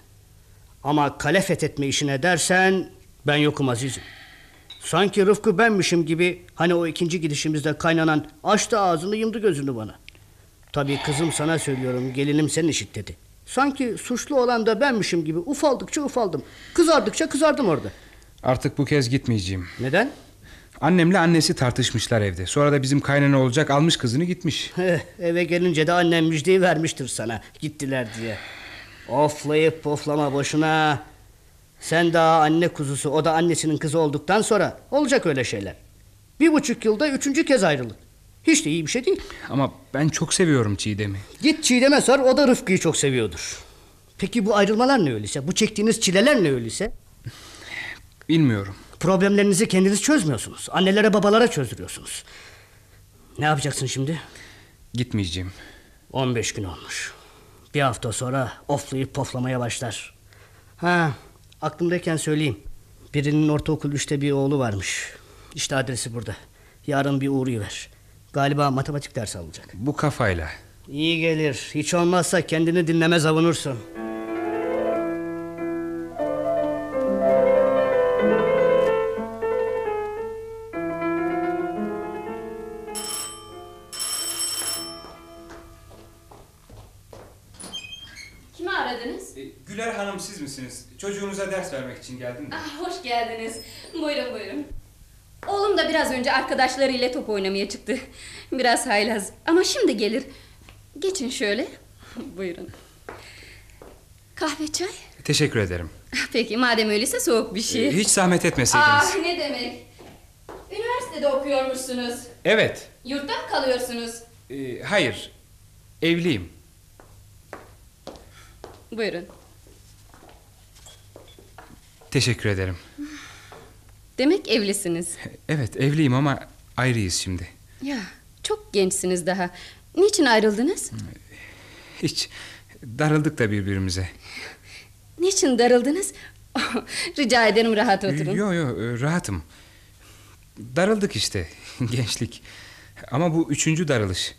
Ama kale fethetme işine dersen ben yokum azizim. Sanki Rıfkı benmişim gibi hani o ikinci gidişimizde kaynanan açtı ağzını yumdu gözünü bana. Tabii kızım sana söylüyorum gelinim sen işit dedi. Sanki suçlu olan da benmişim gibi ufaldıkça ufaldım. Kızardıkça kızardım orada. Artık bu kez gitmeyeceğim. Neden? Annemle annesi tartışmışlar evde. Sonra da bizim kaynana olacak almış kızını gitmiş. Eve gelince de annem müjdeyi vermiştir sana gittiler diye. Oflayıp poflama boşuna. Sen daha anne kuzusu o da annesinin kızı olduktan sonra olacak öyle şeyler. Bir buçuk yılda üçüncü kez ayrılık. Hiç de iyi bir şey değil. Ama ben çok seviyorum Çiğdem'i. Git Çiğdem'e sor o da Rıfkı'yı çok seviyordur. Peki bu ayrılmalar ne öyleyse? Bu çektiğiniz çileler ne öyleyse? Bilmiyorum. Problemlerinizi kendiniz çözmüyorsunuz. Annelere babalara çözdürüyorsunuz. Ne yapacaksın şimdi? Gitmeyeceğim. 15 gün olmuş. Bir hafta sonra oflayıp poflamaya başlar. Ha, aklımdayken söyleyeyim. Birinin ortaokul üçte bir oğlu varmış. İşte adresi burada. Yarın bir uğrayıver. Galiba matematik dersi alacak. Bu kafayla. İyi gelir. Hiç olmazsa kendini dinlemez avunursun. Çocuğunuza ders vermek için geldim de. Ah, hoş geldiniz. Buyurun buyurun. Oğlum da biraz önce arkadaşlarıyla top oynamaya çıktı. Biraz haylaz ama şimdi gelir. Geçin şöyle. <laughs> Buyurun. Kahve çay? Teşekkür ederim. Peki madem öyleyse soğuk bir şey. Hiç zahmet etmeseydiniz. Ah ne demek. Üniversitede okuyormuşsunuz. Evet. Yurtta mı kalıyorsunuz? E, hayır. Evliyim. Buyurun. Teşekkür ederim. Demek evlisiniz. Evet evliyim ama ayrıyız şimdi. Ya çok gençsiniz daha. Niçin ayrıldınız? Hiç darıldık da birbirimize. Niçin darıldınız? Rica ederim rahat oturun. Yo yo e, rahatım. Darıldık işte <laughs> gençlik. Ama bu üçüncü darılış.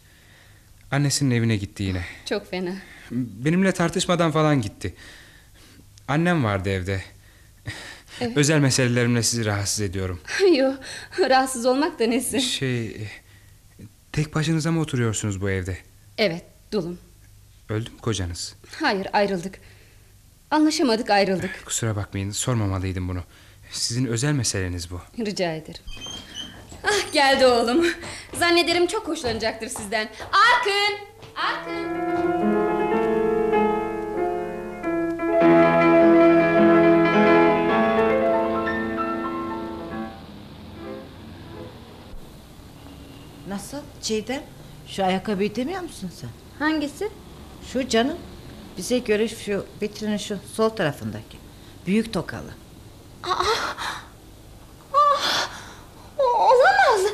Annesinin evine gitti yine. Çok fena. Benimle tartışmadan falan gitti. Annem vardı evde. <laughs> Evet. Özel meselelerimle sizi rahatsız ediyorum. <laughs> Yo, rahatsız olmak da nesi? Şey... Tek başınıza mı oturuyorsunuz bu evde? Evet, dulum. Öldü mü kocanız? Hayır, ayrıldık. Anlaşamadık, ayrıldık. Kusura bakmayın sormamalıydım bunu. Sizin özel meseleniz bu. Rica ederim. Ah geldi oğlum. Zannederim çok hoşlanacaktır sizden. Akın! Akın! Nasıl Çiğdem? Şu ayakkabıyı demiyor musun sen? Hangisi? Şu canım. Bize göre şu vitrinin şu sol tarafındaki. Büyük tokalı. olamaz.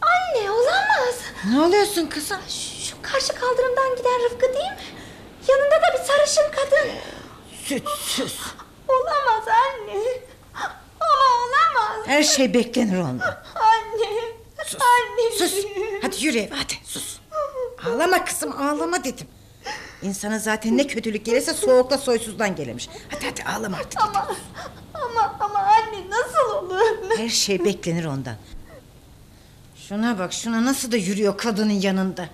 Anne olamaz. Ne oluyorsun kızım? Şu karşı kaldırımdan giden Rıfkı değil mi? Yanında da bir sarışın kadın. Sütsüz. Olamaz anne. Ama olamaz. Her şey beklenir ondan. Anne. Sus. Anne. Sus. Hadi yürü eve hadi sus. Ağlama kızım ağlama dedim. İnsana zaten ne kötülük gelirse soğukla soysuzdan gelirmiş. Hadi hadi ağlama artık. Ama ama ama anne nasıl olur? Her şey beklenir ondan. Şuna bak şuna nasıl da yürüyor kadının yanında.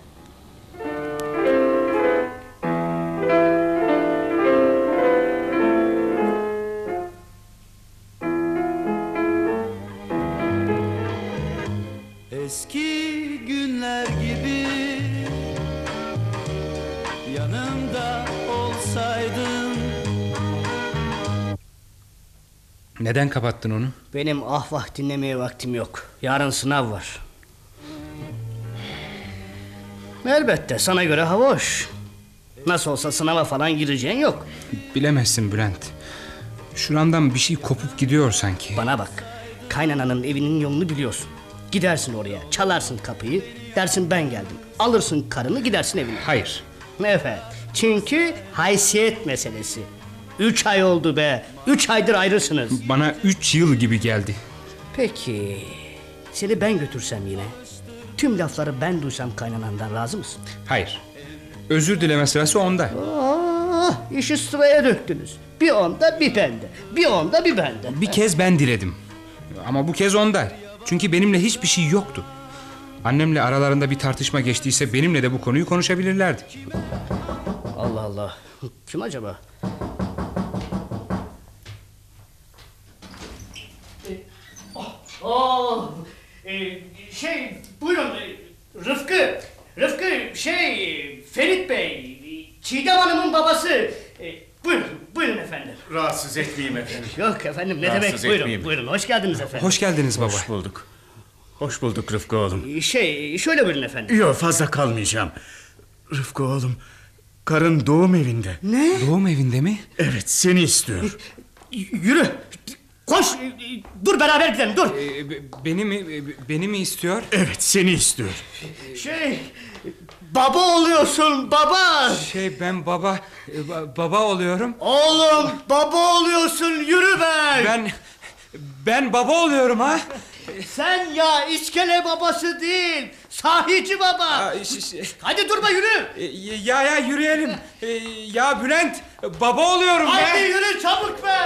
Neden kapattın onu? Benim ah vah dinlemeye vaktim yok. Yarın sınav var. Elbette sana göre hava hoş. Nasıl olsa sınava falan gireceğin yok. Bilemezsin Bülent. Şuramdan bir şey kopup gidiyor sanki. Bana bak. Kaynananın evinin yolunu biliyorsun. Gidersin oraya, çalarsın kapıyı, dersin ben geldim. Alırsın karını gidersin evine. Hayır. Evet. Çünkü haysiyet meselesi. Üç ay oldu be. Üç aydır ayrısınız. Bana üç yıl gibi geldi. Peki. Seni ben götürsem yine. Tüm lafları ben duysam kaynanandan razı mısın? Hayır. Özür dileme sırası onda. Ah, işi sıraya döktünüz. Bir onda bir bende. Bir onda bir bende. Bir kez ben diledim. Ama bu kez onda. Çünkü benimle hiçbir şey yoktu. Annemle aralarında bir tartışma geçtiyse benimle de bu konuyu konuşabilirlerdi. Allah Allah. Kim acaba? Oh, e, şey buyurun e, Rıfkı, Rıfkı şey Ferit Bey, Çiğdem Hanım'ın babası. E, buyurun, buyurun efendim. Rahatsız etmeyeyim efendim. Yok efendim ne Rahatsız demek buyurun, etmeyeyim. buyurun hoş geldiniz efendim. Hoş geldiniz baba. Hoş bulduk. Hoş bulduk Rıfkı oğlum. Şey şöyle buyurun efendim. Yok fazla kalmayacağım. Rıfkı oğlum, karın doğum evinde. Ne? Doğum evinde mi? Evet, seni istiyor. Y- Yürü, koş, dur beraber gidelim dur. Ee, be- beni mi e, beni mi istiyor? Evet, seni istiyor. Şey, baba oluyorsun baba. Şey ben baba e, ba- baba oluyorum. Oğlum baba oluyorsun yürü be. Ben ben baba oluyorum ha. Sen ya iskele babası değil, sahici baba. Aa, Hadi durma yürü. Ya ya yürüyelim. Ya Bülent baba oluyorum Hadi be. yürü çabuk be.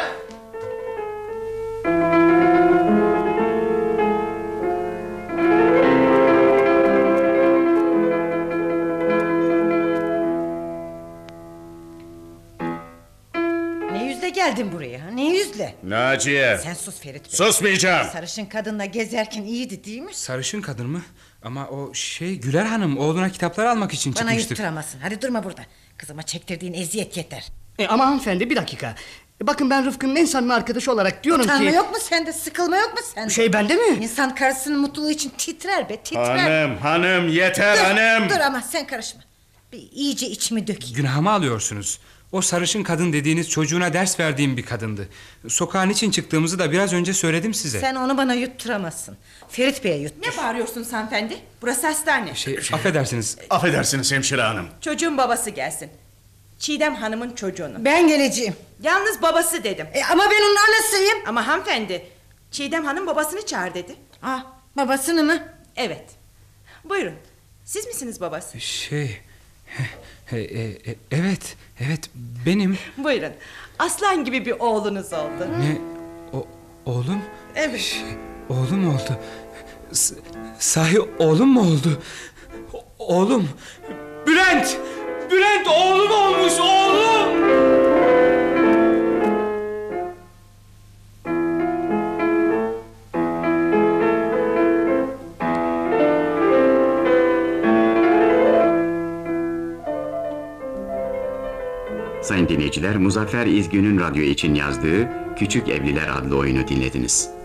Naciye. Sen sus Ferit Bey. Susmayacağım. Sarışın kadınla gezerken iyiydi değil mi? Sarışın kadın mı? Ama o şey Güler Hanım oğluna kitaplar almak için Bana çıkmıştır. yutturamazsın. Hadi durma burada. Kızıma çektirdiğin eziyet yeter. E, ama hanımefendi bir dakika. Bakın ben Rıfkı'nın en samimi arkadaşı olarak diyorum Utanma ki... yok mu sende? Sıkılma yok mu sende? Şey bende mi? İnsan karısının mutluluğu için titrer be titrer. Hanım hanım yeter dur, hanım. Dur ama sen karışma. Bir iyice içimi dökeyim. Günahımı alıyorsunuz. O sarışın kadın dediğiniz çocuğuna ders verdiğim bir kadındı. Sokağın için çıktığımızı da biraz önce söyledim size. Sen onu bana yutturamazsın. Ferit Bey'e yuttur. Ne bağırıyorsunuz hanımefendi? Burası hastane. Şey, affedersiniz. Affedersiniz hemşire hanım. Çocuğun babası gelsin. Çiğdem Hanım'ın çocuğunu. Ben geleceğim. Yalnız babası dedim. E, ama ben onun anasıyım. Ama hanımefendi Çiğdem Hanım babasını çağır dedi. Ah, babasını mı? Evet. Buyurun. Siz misiniz babası? Şey... e, e, evet, evet benim. Buyurun. Aslan gibi bir oğlunuz oldu. Ne? O, oğlum? Evet. Oğlum oldu. S- sahi oğlum mu oldu? O- oğlum. Bülent! Bülent oğlum olmuş oğlum! Sayın dinleyiciler, Muzaffer İzgün'ün radyo için yazdığı Küçük Evliler adlı oyunu dinlediniz.